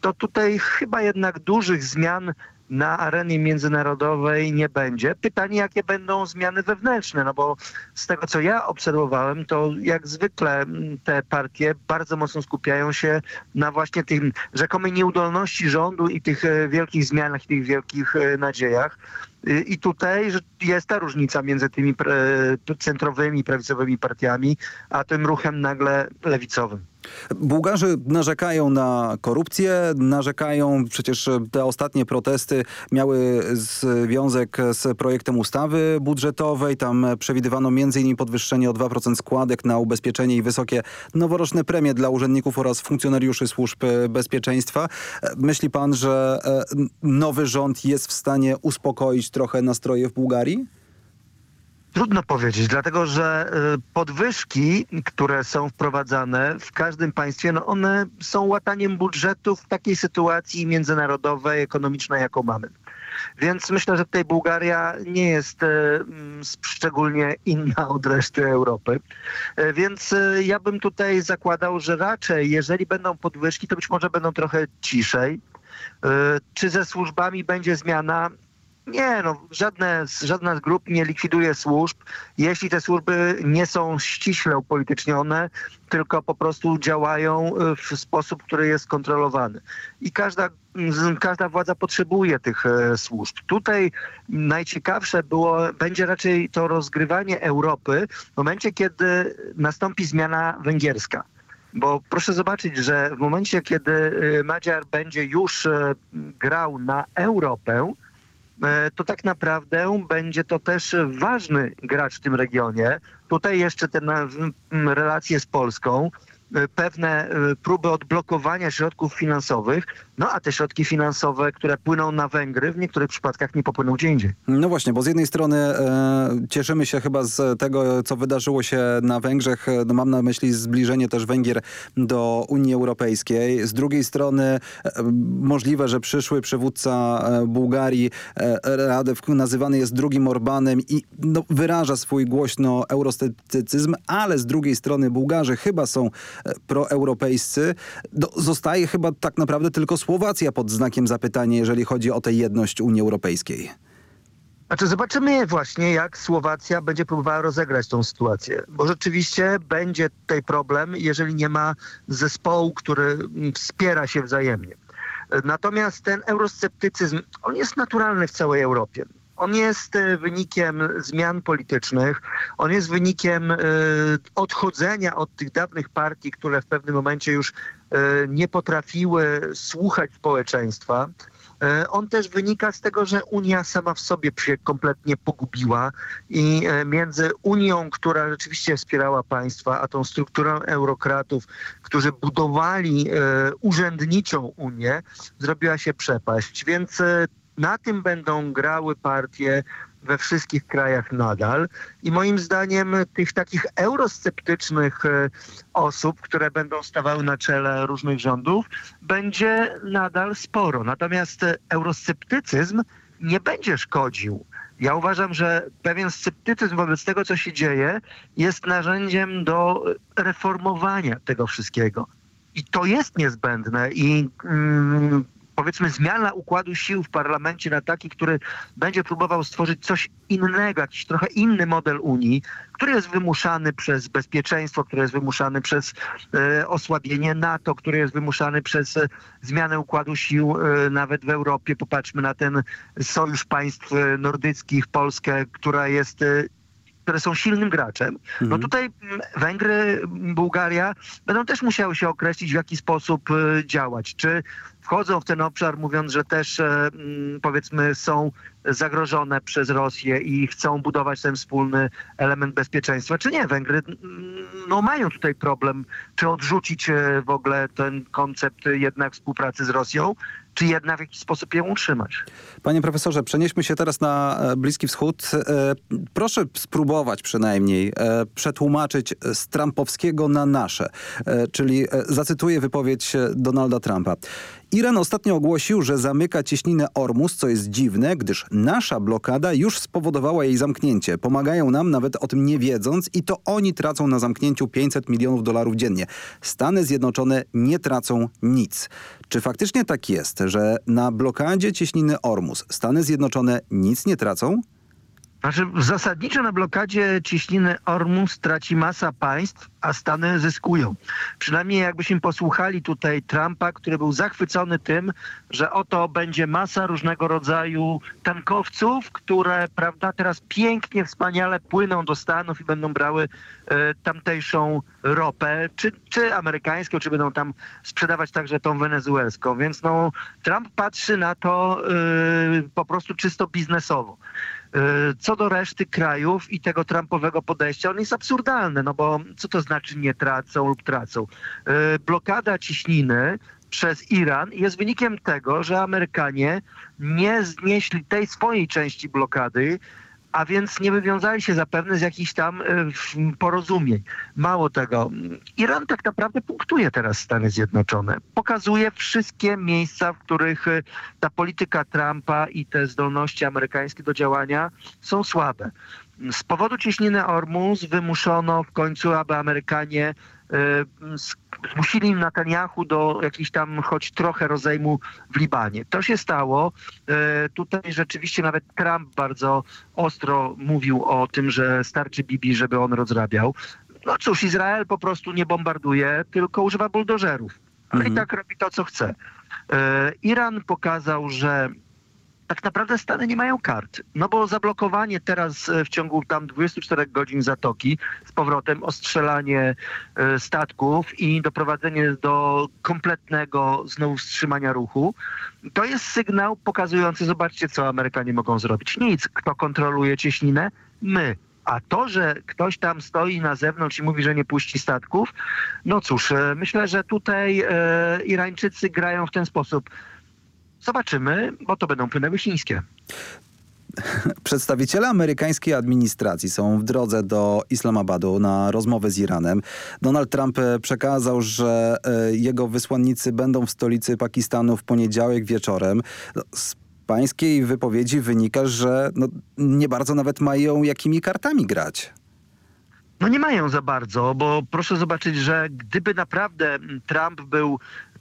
to tutaj chyba jednak dużych zmian na arenie międzynarodowej nie będzie. Pytanie, jakie będą zmiany wewnętrzne, no bo z tego, co ja obserwowałem, to jak zwykle mm, te partie bardzo mocno skupiają się na właśnie tym rzekomej nieudolności rządu i tych e, wielkich zmianach i tych wielkich e, nadziejach. I tutaj jest ta różnica między tymi centrowymi, prawicowymi partiami, a tym ruchem nagle lewicowym. Bułgarzy narzekają na korupcję, narzekają, przecież te ostatnie protesty miały związek z projektem ustawy budżetowej. Tam przewidywano m.in. podwyższenie o 2% składek na ubezpieczenie i wysokie noworoczne premie dla urzędników oraz funkcjonariuszy służb bezpieczeństwa. Myśli pan, że e, nowy rząd jest w stanie uspokoić trochę nastroje w Bułgarii? Trudno powiedzieć, dlatego że y, podwyżki, które są wprowadzane w każdym państwie, no one są łataniem budżetu w takiej sytuacji międzynarodowej, ekonomicznej, jaką mamy. Więc myślę, że tutaj Bułgaria nie jest y, szczególnie inna od reszty Europy. Y, więc ja bym tutaj zakładał, że raczej jeżeli będą podwyżki, to być może będą trochę ciszej. Czy ze służbami będzie zmiana? Nie, no, żadne, żadna z grup nie likwiduje służb, jeśli te służby nie są ściśle upolitycznione, tylko po prostu działają e, w sposób, który jest kontrolowany. I każda, każda władza potrzebuje tych e, służb. Tutaj najciekawsze było, będzie raczej to rozgrywanie Europy w momencie, kiedy nastąpi zmiana węgierska. Bo proszę zobaczyć, że w momencie, kiedy e, Madziar będzie już grał na Europę, E, to tak naprawdę będzie to też ważny gracz w tym regionie. Tutaj jeszcze te relacje z Polską. Pewne próby odblokowania środków finansowych, no a te środki finansowe, które płyną na Węgry, w niektórych przypadkach nie popłyną gdzie indziej. No właśnie, bo z jednej strony e, cieszymy się chyba z tego, co wydarzyło się na Węgrzech. No mam na myśli zbliżenie też Węgier do Unii Europejskiej. Z drugiej strony e, możliwe, że przyszły przywódca e, Bułgarii, e, Radew, nazywany jest drugim Orbanem i no, wyraża swój głośno eurosceptycyzm, ale z drugiej strony Bułgarzy chyba są e, proeuropejscy. Do, zostaje chyba tak naprawdę tylko Słowacja pod znakiem zapytania, jeżeli chodzi o tę jedność Unii Europejskiej. Znaczy zobaczymy właśnie, jak Słowacja będzie próbowała rozegrać tą sytuację, bo rzeczywiście będzie tutaj problem, jeżeli nie ma zespołu, który wspiera się wzajemnie. Natomiast ten eurosceptycyzm, on jest naturalny w całej Europie. On jest e, wynikiem zmian politycznych, on jest wynikiem e, odchodzenia od tych dawnych partii, które w pewnym momencie już e, nie potrafiły słuchać społeczeństwa. On też wynika z tego, że Unia sama w sobie się kompletnie pogubiła i między Unią, która rzeczywiście wspierała państwa, a tą strukturą eurokratów, którzy budowali urzędniczą Unię, zrobiła się przepaść. Więc na tym będą grały partie we wszystkich krajach nadal. I moim zdaniem tych takich eurosceptycznych e, osób, które będą stawały na czele różnych rządów, będzie nadal sporo. Natomiast eurosceptycyzm nie będzie szkodził. Ja uważam, że pewien sceptycyzm wobec tego, co się dzieje, jest narzędziem do reformowania tego wszystkiego. I to jest niezbędne i mm, powiedzmy zmiana układu sił w parlamencie na taki, który będzie próbował stworzyć coś innego, jakiś trochę inny model Unii, który jest wymuszany przez bezpieczeństwo, który jest wymuszany przez e, osłabienie NATO, który jest wymuszany przez e, zmianę układu sił e, nawet w Europie. Popatrzmy na ten sojusz państw e, nordyckich, Polskę, która jest e, które są silnym graczem, no mhm. tutaj mm, Węgry, Bułgaria będą też musiały się określić, w jaki sposób e, działać. Czy wchodzą w ten obszar, mówiąc, że też e, mm, powiedzmy są zagrożone przez Rosję i chcą budować ten wspólny element bezpieczeństwa, czy nie? Węgry no, mają tutaj problem, czy odrzucić e, w ogóle ten koncept jednak współpracy z Rosją, czy jednak w jakiś sposób ją utrzymać. Panie profesorze, przenieśmy się teraz na e, Bliski Wschód. Proszę spróbować przynajmniej przetłumaczyć z trumpowskiego na nasze, czyli zacytuję wypowiedź Donalda Trumpa. Iran ostatnio ogłosił, że zamyka cieśninę Ormus, co jest dziwne, gdyż nasza blokada już spowodowała jej zamknięcie. Pomagają nam nawet o tym nie wiedząc i to oni tracą na zamknięciu 500 milionów dolarów dziennie. Stany Zjednoczone nie tracą nic. Czy faktycznie tak jest, że na blokadzie cieśniny Ormus Stany Zjednoczone nic nie tracą? Znaczy, zasadniczo na blokadzie ciśniny Ormus traci masa państw, a Stany zyskują. Przynajmniej jakbyśmy posłuchali tutaj Trumpa, który był zachwycony tym, że oto będzie masa różnego rodzaju tankowców, które prawda, teraz pięknie, wspaniale płyną do Stanów i będą brały e, tamtejszą ropę, czy, czy amerykańską, czy będą tam sprzedawać także tą wenezuelską. Więc no, Trump patrzy na to e, po prostu czysto biznesowo. E, co do reszty krajów i tego Trumpowego podejścia, on jest absurdalny, no bo co to znaczy nie tracą lub tracą? E, blokada ciśniny przez Iran jest wynikiem tego, że Amerykanie nie znieśli tej swojej części blokady, a więc nie wywiązali się zapewne z jakichś tam e, porozumień. Mało tego, Iran tak naprawdę punktuje teraz Stany Zjednoczone. Pokazuje wszystkie miejsca, w których e, ta polityka Trumpa i te zdolności amerykańskie do działania są słabe. Z powodu cieśniny Ormus wymuszono w końcu, aby Amerykanie zmusili Netanyahu do jakiejś tam choć trochę rozejmu w Libanie. To się stało. E, tutaj rzeczywiście nawet Trump bardzo ostro mówił o tym, że starczy Bibi, żeby on rozrabiał. No cóż, Izrael po prostu nie bombarduje, tylko używa buldożerów. Ale mhm. i tak robi to, co chce. E, Iran pokazał, że tak naprawdę Stany nie mają kart. No bo zablokowanie teraz e, w ciągu tam 24 godzin zatoki z powrotem, ostrzelanie e, statków i doprowadzenie do kompletnego znowu wstrzymania ruchu, to jest sygnał pokazujący, zobaczcie co Amerykanie mogą zrobić. Nic. Kto kontroluje cieśninę? My. A to, że ktoś tam stoi na zewnątrz i mówi, że nie puści statków, no cóż, e, myślę, że tutaj e, Irańczycy grają w ten sposób. Zobaczymy, bo to będą płynęły chińskie. Przedstawiciele amerykańskiej administracji są w drodze do Islamabadu na rozmowę z Iranem. Donald Trump e, przekazał, że e, jego wysłannicy będą w stolicy Pakistanu w poniedziałek wieczorem. No, z pańskiej wypowiedzi wynika, że no, nie bardzo nawet mają jakimi kartami grać. No nie mają za bardzo, bo proszę zobaczyć, że gdyby naprawdę Trump był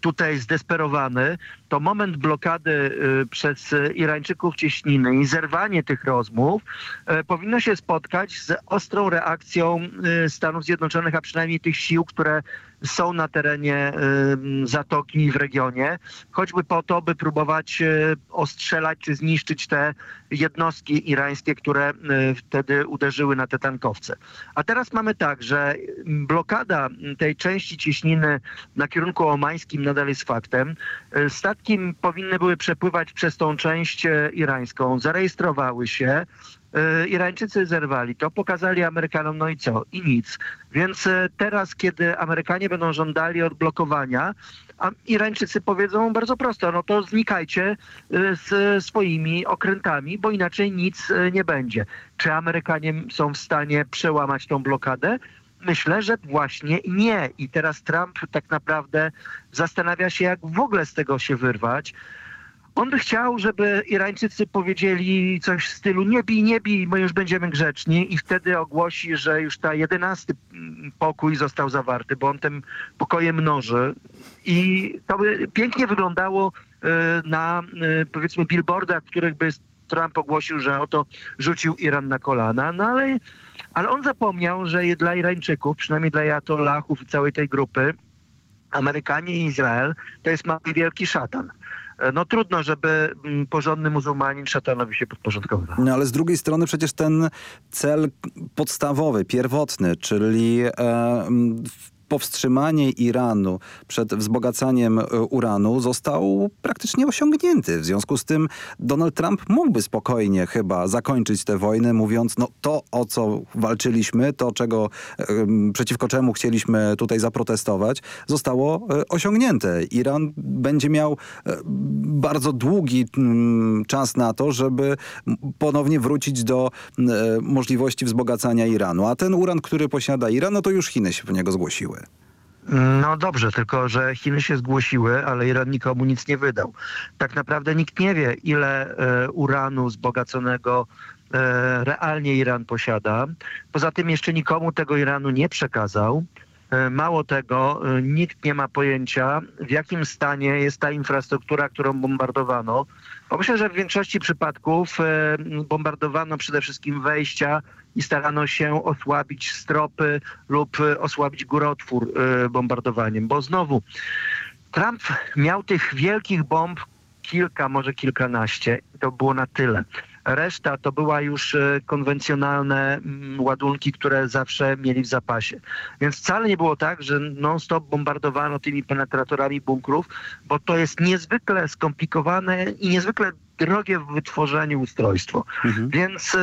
tutaj zdesperowany, to moment blokady y, przez Irańczyków cieśniny i zerwanie tych rozmów y, powinno się spotkać z ostrą reakcją y, Stanów Zjednoczonych, a przynajmniej tych sił, które są na terenie Zatoki w regionie, choćby po to, by próbować ostrzelać czy zniszczyć te jednostki irańskie, które wtedy uderzyły na te tankowce. A teraz mamy tak, że blokada tej części cieśniny na kierunku omańskim nadal jest faktem. Statki powinny były przepływać przez tą część e, irańską, zarejestrowały się, e, Irańczycy zerwali to, pokazali Amerykanom, no i co? I nic. Więc e, teraz, kiedy Amerykanie będą żądali odblokowania, a Irańczycy powiedzą bardzo prosto, no to znikajcie z swoimi okrętami, bo inaczej nic nie będzie. Czy Amerykanie są w stanie przełamać tą blokadę? Myślę, że właśnie nie. I teraz Trump tak naprawdę zastanawia się, jak w ogóle z tego się wyrwać. On by chciał, żeby Irańczycy powiedzieli coś w stylu nie bij, nie bij, my już będziemy grzeczni i wtedy ogłosi, że już ta jedenasty pokój został zawarty, bo on tym pokojem mnoży. I to by pięknie wyglądało e, na e, powiedzmy billboardach, których by Trump ogłosił, że oto rzucił Iran na kolana. No ale ale on zapomniał, że dla Irańczyków, przynajmniej dla Jatollahów i całej tej grupy, Amerykanie i Izrael to jest mały wielki szatan no trudno, żeby mm, porządny muzułmanin szatanowi się podporządkował. No ale z drugiej strony przecież ten cel podstawowy, pierwotny, czyli e, powstrzymanie Iranu przed wzbogacaniem e, uranu został praktycznie osiągnięty. W związku z tym Donald Trump mógłby spokojnie chyba zakończyć tę wojnę, mówiąc, no to o co walczyliśmy, to czego, przeciwko czemu chcieliśmy tutaj zaprotestować, zostało e, osiągnięte. Iran będzie miał e, bardzo długi czas na to, żeby ponownie wrócić do możliwości wzbogacania Iranu. A ten uran, który posiada Iran, no to już Chiny się po niego zgłosiły. No dobrze, tylko że Chiny się zgłosiły, ale Iran nikomu nic nie wydał. Tak naprawdę nikt nie wie, ile e, uranu wzbogaconego e, realnie Iran posiada. Poza tym jeszcze nikomu tego Iranu nie przekazał. E, mało tego, nikt nie ma pojęcia, w jakim stanie jest ta infrastruktura, którą bombardowano. Bo myślę, że w większości przypadków bombardowano przede wszystkim wejścia i starano się osłabić stropy lub osłabić górotwór e, bombardowaniem, bo znowu Trump miał tych wielkich bomb kilka, może kilkanaście i to było na tyle. Reszta to była już e, konwencjonalne mm, ładunki, które zawsze mieli w zapasie. Więc wcale nie było tak, że non-stop bombardowano tymi penetratorami bunkrów, bo to jest niezwykle skomplikowane i niezwykle drogie w wytworzeniu ustrojstwo. Mhm. Więc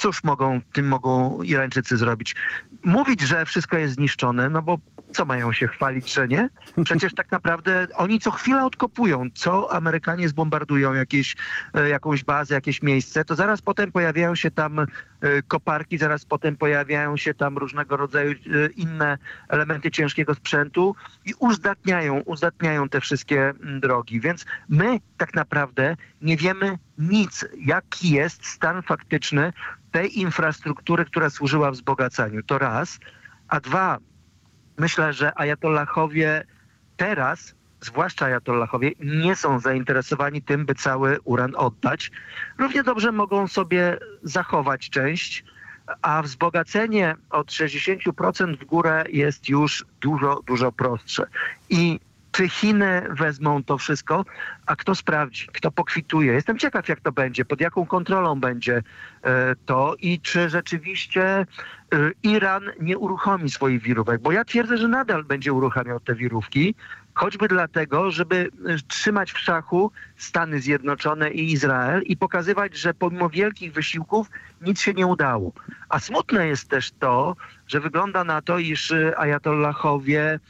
cóż mogą, tym mogą Irańczycy zrobić? Mówić, że wszystko jest zniszczone, no bo co mają się chwalić, że nie? Przecież tak naprawdę oni co chwilę odkopują, co Amerykanie zbombardują jakieś, e, jakąś bazę, jakieś miejsce, to zaraz potem pojawiają się tam e, koparki, zaraz potem pojawiają się tam różnego rodzaju e, inne elementy ciężkiego sprzętu i uzdatniają, uzdatniają te wszystkie drogi. Więc my tak naprawdę nie wiemy nic, jaki jest stan faktyczny tej infrastruktury, która służyła wzbogacaniu. To raz. A dwa, myślę, że ajatollahowie teraz, zwłaszcza ajatollahowie, nie są zainteresowani tym, by cały uran oddać. Równie dobrze mogą sobie zachować część, a wzbogacenie od 60% w górę jest już dużo, dużo prostsze. I czy Chiny wezmą to wszystko, a kto sprawdzi, kto pokwituje. Jestem ciekaw, jak to będzie, pod jaką kontrolą będzie e, to i czy rzeczywiście e, Iran nie uruchomi swoich wirówek, bo ja twierdzę, że nadal będzie uruchamiał te wirówki, choćby dlatego, żeby e, trzymać w szachu Stany Zjednoczone i Izrael i pokazywać, że pomimo wielkich wysiłków nic się nie udało. A smutne jest też to, że wygląda na to, iż ajatollahowie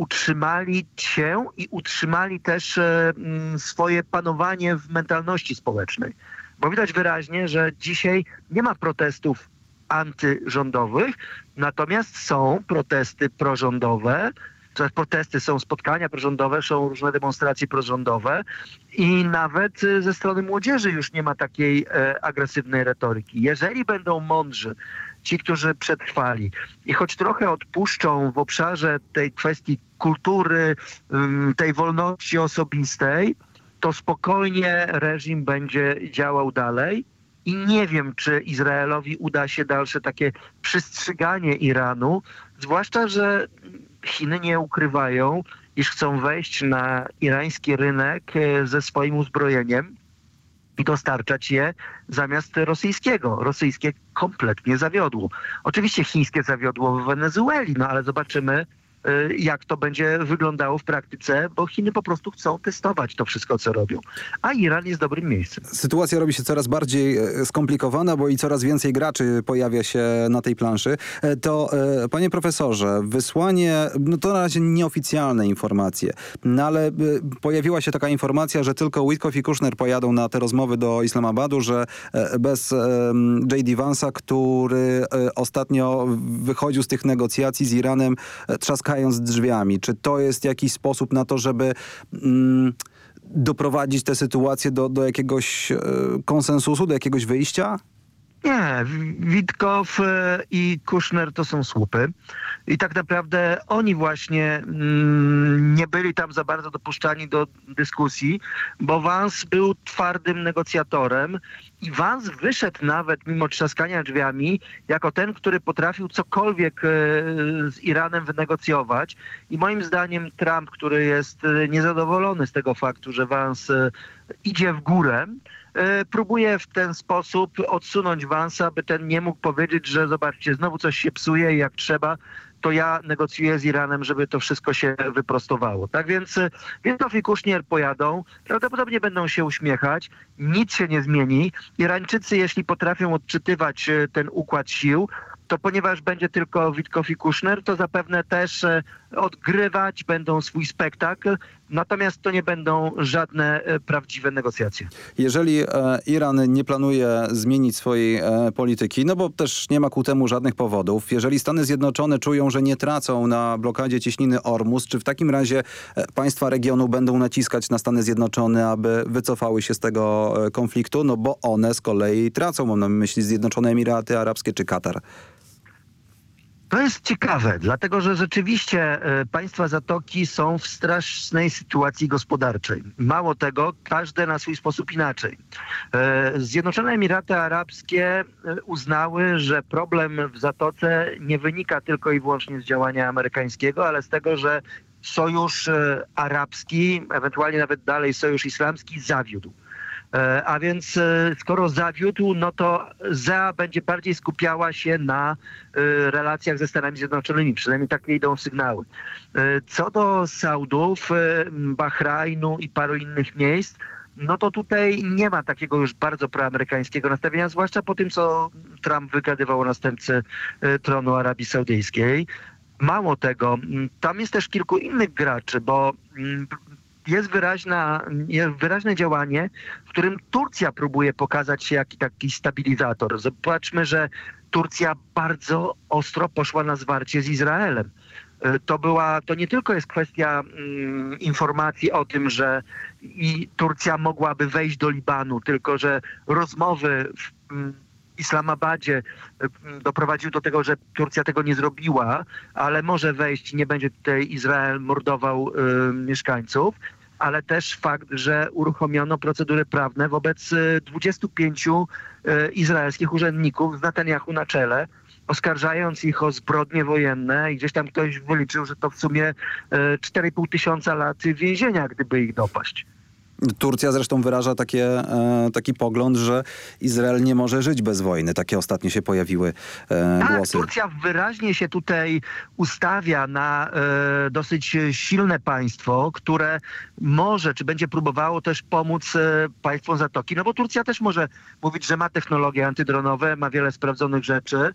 utrzymali się i utrzymali też e, mm, swoje panowanie w mentalności społecznej. Bo widać wyraźnie, że dzisiaj nie ma protestów antyrządowych, natomiast są protesty prorządowe, protesty, są spotkania prorządowe, są różne demonstracje prorządowe i nawet e, ze strony młodzieży już nie ma takiej e, agresywnej retoryki. Jeżeli będą mądrzy ci, którzy przetrwali. I choć trochę odpuszczą w obszarze tej kwestii kultury, tej wolności osobistej, to spokojnie reżim będzie działał dalej. I nie wiem, czy Izraelowi uda się dalsze takie przystrzyganie Iranu, zwłaszcza, że Chiny nie ukrywają, iż chcą wejść na irański rynek e, ze swoim uzbrojeniem dostarczać je zamiast rosyjskiego. Rosyjskie kompletnie zawiodło. Oczywiście chińskie zawiodło w Wenezueli, no ale zobaczymy, jak to będzie wyglądało w praktyce, bo Chiny po prostu chcą testować to wszystko, co robią. A Iran jest dobrym miejscem. Sytuacja robi się coraz bardziej e, skomplikowana, bo i coraz więcej graczy pojawia się na tej planszy. E, to e, panie profesorze, wysłanie, no to na razie nieoficjalne informacje, no ale pojawiła się taka informacja, że tylko Witkoff i Kushner pojadą na te rozmowy do Islamabadu, że bez J.D. Vansa, który ostatnio wychodził z tych negocjacji z Iranem, trzaskał zamykając drzwiami? Czy to jest jakiś sposób na to, żeby... Mm, doprowadzić tę sytuację do, do jakiegoś e, konsensusu, do jakiegoś wyjścia? Nie, Witkow e, i Kushner to są słupy. I tak naprawdę oni właśnie mm, nie byli tam za bardzo dopuszczani do dyskusji, bo Vance był twardym negocjatorem i Vance wyszedł nawet mimo trzaskania drzwiami jako ten, który potrafił cokolwiek e, z Iranem wynegocjować. I moim zdaniem Trump, który jest e, niezadowolony z tego faktu, że Vance idzie w górę, próbuje w ten sposób odsunąć Vansa, by ten nie mógł powiedzieć, że zobaczcie, znowu coś się psuje i jak trzeba, to ja negocjuję z Iranem, żeby to wszystko się wyprostowało. Tak więc e, Wietnow i Kusznier pojadą, prawdopodobnie będą się uśmiechać, nic się nie zmieni. Irańczycy, jeśli potrafią odczytywać e, ten układ sił, to ponieważ będzie tylko Witkow i Kushner, to zapewne też e, odgrywać będą swój spektakl, natomiast to nie będą żadne e, prawdziwe negocjacje. Jeżeli e, Iran nie planuje zmienić swojej polityki, no bo też nie ma ku temu żadnych powodów, jeżeli Stany Zjednoczone czują, że nie tracą na blokadzie cieśniny Ormus, czy w takim razie państwa regionu będą naciskać na Stany Zjednoczone, aby wycofały się z tego konfliktu, no bo one z kolei tracą, mam na myśli Zjednoczone Emiraty Arabskie czy Katar. To jest ciekawe, dlatego że rzeczywiście e, państwa Zatoki są w strasznej sytuacji gospodarczej. Mało tego, każde na swój sposób inaczej. E, Zjednoczone Emiraty Arabskie e, uznały, że problem w Zatoce nie wynika tylko i wyłącznie z działania amerykańskiego, ale z tego, że sojusz arabski, ewentualnie nawet dalej sojusz islamski zawiódł. E, a więc e, skoro zawiódł, no to ZEA będzie bardziej skupiała się na e, relacjach ze Stanami Zjednoczonymi. Przynajmniej takie idą sygnały. Co do Saudów, Bahrajnu i paru innych miejsc, no to tutaj nie ma takiego już bardzo proamerykańskiego nastawienia, zwłaszcza po tym, co Trump wygadywał o następcy tronu Arabii Saudyjskiej. Mało tego, tam jest też kilku innych graczy, bo jest, wyraźna, wyraźne działanie, w którym Turcja próbuje pokazać się jak taki stabilizator. Zobaczmy, że Turcja bardzo ostro poszła na zwarcie z Izraelem. E, to, była, to nie tylko jest kwestia mm, informacji o tym, że i Turcja mogłaby wejść do Libanu, tylko że rozmowy w mm, Islamabadzie mm, doprowadziły do tego, że Turcja tego nie zrobiła, ale może wejść, nie będzie tutaj Izrael mordował y, mieszkańców ale też fakt, że uruchomiono procedury prawne wobec 25 y, y, izraelskich urzędników z Netanyahu na czele, oskarżając ich o zbrodnie wojenne i gdzieś tam ktoś wyliczył, że to w sumie 4,5 tysiąca lat więzienia, gdyby ich dopaść. Turcja zresztą wyraża takie, e, taki pogląd, że Izrael nie może żyć bez wojny. Takie ostatnio się pojawiły e, tak, głosy. Turcja wyraźnie się tutaj ustawia na e, dosyć silne państwo, które może, czy będzie próbowało też pomóc e, państwom Zatoki. No bo Turcja też może mówić, że ma technologie antydronowe, ma wiele sprawdzonych rzeczy.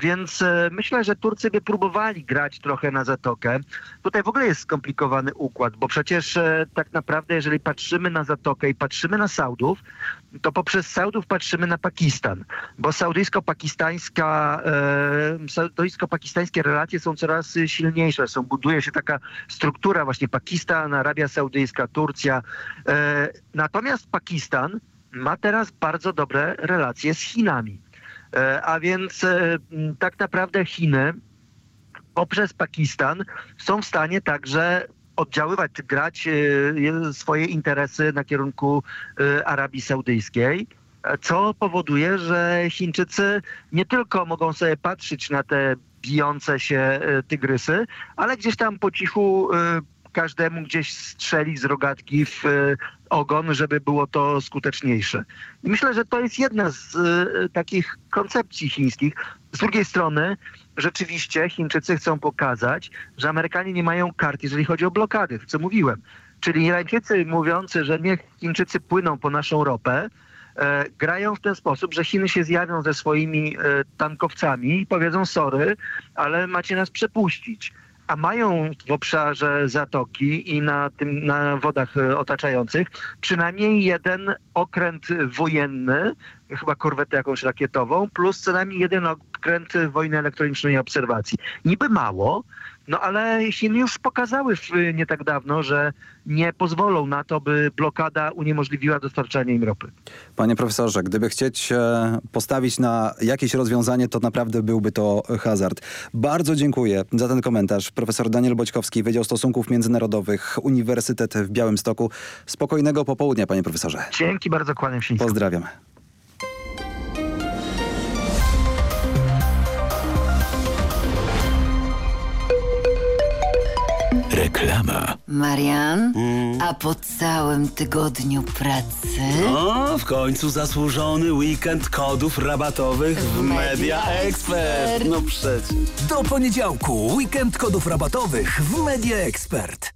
Więc e, myślę, że Turcy by próbowali grać trochę na Zatokę. Tutaj w ogóle jest skomplikowany układ, bo przecież e, tak naprawdę, jeżeli patrzymy na Zatokę i patrzymy na Saudów, to poprzez Saudów patrzymy na Pakistan, bo saudyjsko-pakistańska, e, saudyjsko-pakistańskie relacje są coraz silniejsze. Są, buduje się taka struktura właśnie Pakistan, Arabia Saudyjska, Turcja. Natomiast Pakistan ma teraz bardzo dobre relacje z Chinami. E, a więc e, tak naprawdę Chiny poprzez Pakistan są w stanie także oddziaływać czy grać e, swoje interesy na kierunku Arabii Saudyjskiej, co powoduje, że Chińczycy nie tylko mogą sobie patrzeć na te bijące się tygrysy, ale gdzieś tam po cichu każdemu gdzieś strzeli z rogatki w ogon, żeby było to skuteczniejsze. I myślę, że to jest jedna z y, takich koncepcji chińskich. Z drugiej strony, rzeczywiście Chińczycy chcą pokazać, że Amerykanie nie mają kart, jeżeli chodzi o blokady, co mówiłem. Czyli Irańczycy mówiący, że niech Chińczycy płyną po naszą ropę, e, grają w ten sposób, że Chiny się zjawią ze swoimi e, tankowcami i powiedzą sorry, ale macie nas przepuścić a mają w obszarze zatoki i na, tym, na wodach e, otaczających przynajmniej jeden okręt wojenny, chyba korwetę jakąś rakietową, plus co najmniej jeden okręt wojny elektronicznej i obserwacji. Niby mało, no ale Chiny już pokazały nie tak dawno, że nie pozwolą na to, by blokada uniemożliwiła dostarczanie im ropy. Panie profesorze, gdyby chcieć e, postawić na jakieś rozwiązanie, to naprawdę byłby to hazard. Bardzo dziękuję za ten komentarz. Profesor Daniel Boćkowski, Wydział Stosunków Międzynarodowych, Uniwersytet w Białymstoku. Spokojnego popołudnia, panie profesorze. Dzięki bardzo, kłaniam się. Pozdrawiam. Reklama. Marian, mm. a po całym tygodniu pracy? No, w końcu zasłużony weekend kodów rabatowych w, w Media Expert. No przecież. Do poniedziałku weekend kodów rabatowych w Media Expert.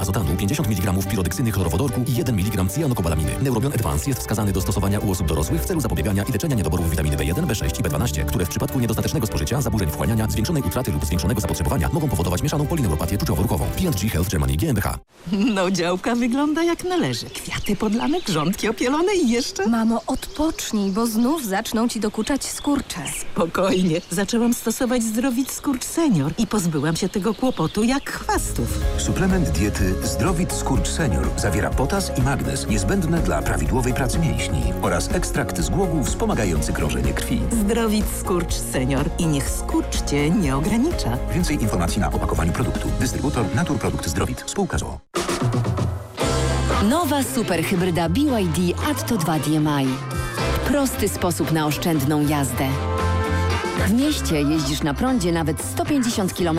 azotanu, 50 mg pirodeksyny chlorowodorku i 1 mg cyjanokobalaminy. Neurobion Advance jest wskazany do stosowania u osób dorosłych w celu zapobiegania i leczenia niedoborów witaminy B1, B6 i B12, które w przypadku niedostatecznego spożycia, zaburzeń wchłaniania, zwiększonej utraty lub zwiększonego zapotrzebowania mogą powodować mieszaną polineuropatię czuciowo-ruchową. P&G Health Germany GmbH. No działka wygląda jak należy. Kwiaty podlane, grządki opielone i jeszcze... Mamo, odpocznij, bo znów zaczną ci dokuczać skurcze. Spokojnie. Zaczęłam stosować Zdrowit Skurcz Senior i pozbyłam się tego kłopotu jak chwastów. Suplement diety Zdrowit Skurcz Senior zawiera potas i magnez niezbędne dla prawidłowej pracy mięśni oraz ekstrakt z głogów wspomagający krążenie krwi. Zdrowit Skurcz Senior i niech skurcz Cię nie ogranicza. Więcej informacji na opakowaniu produktu. Dystrybutor Naturprodukt Zdrowit. Spółka ZOO. Nowa superhybryda BYD Atto 2 DMI. Prosty sposób na oszczędną jazdę. W mieście jeździsz na prądzie nawet 150 km.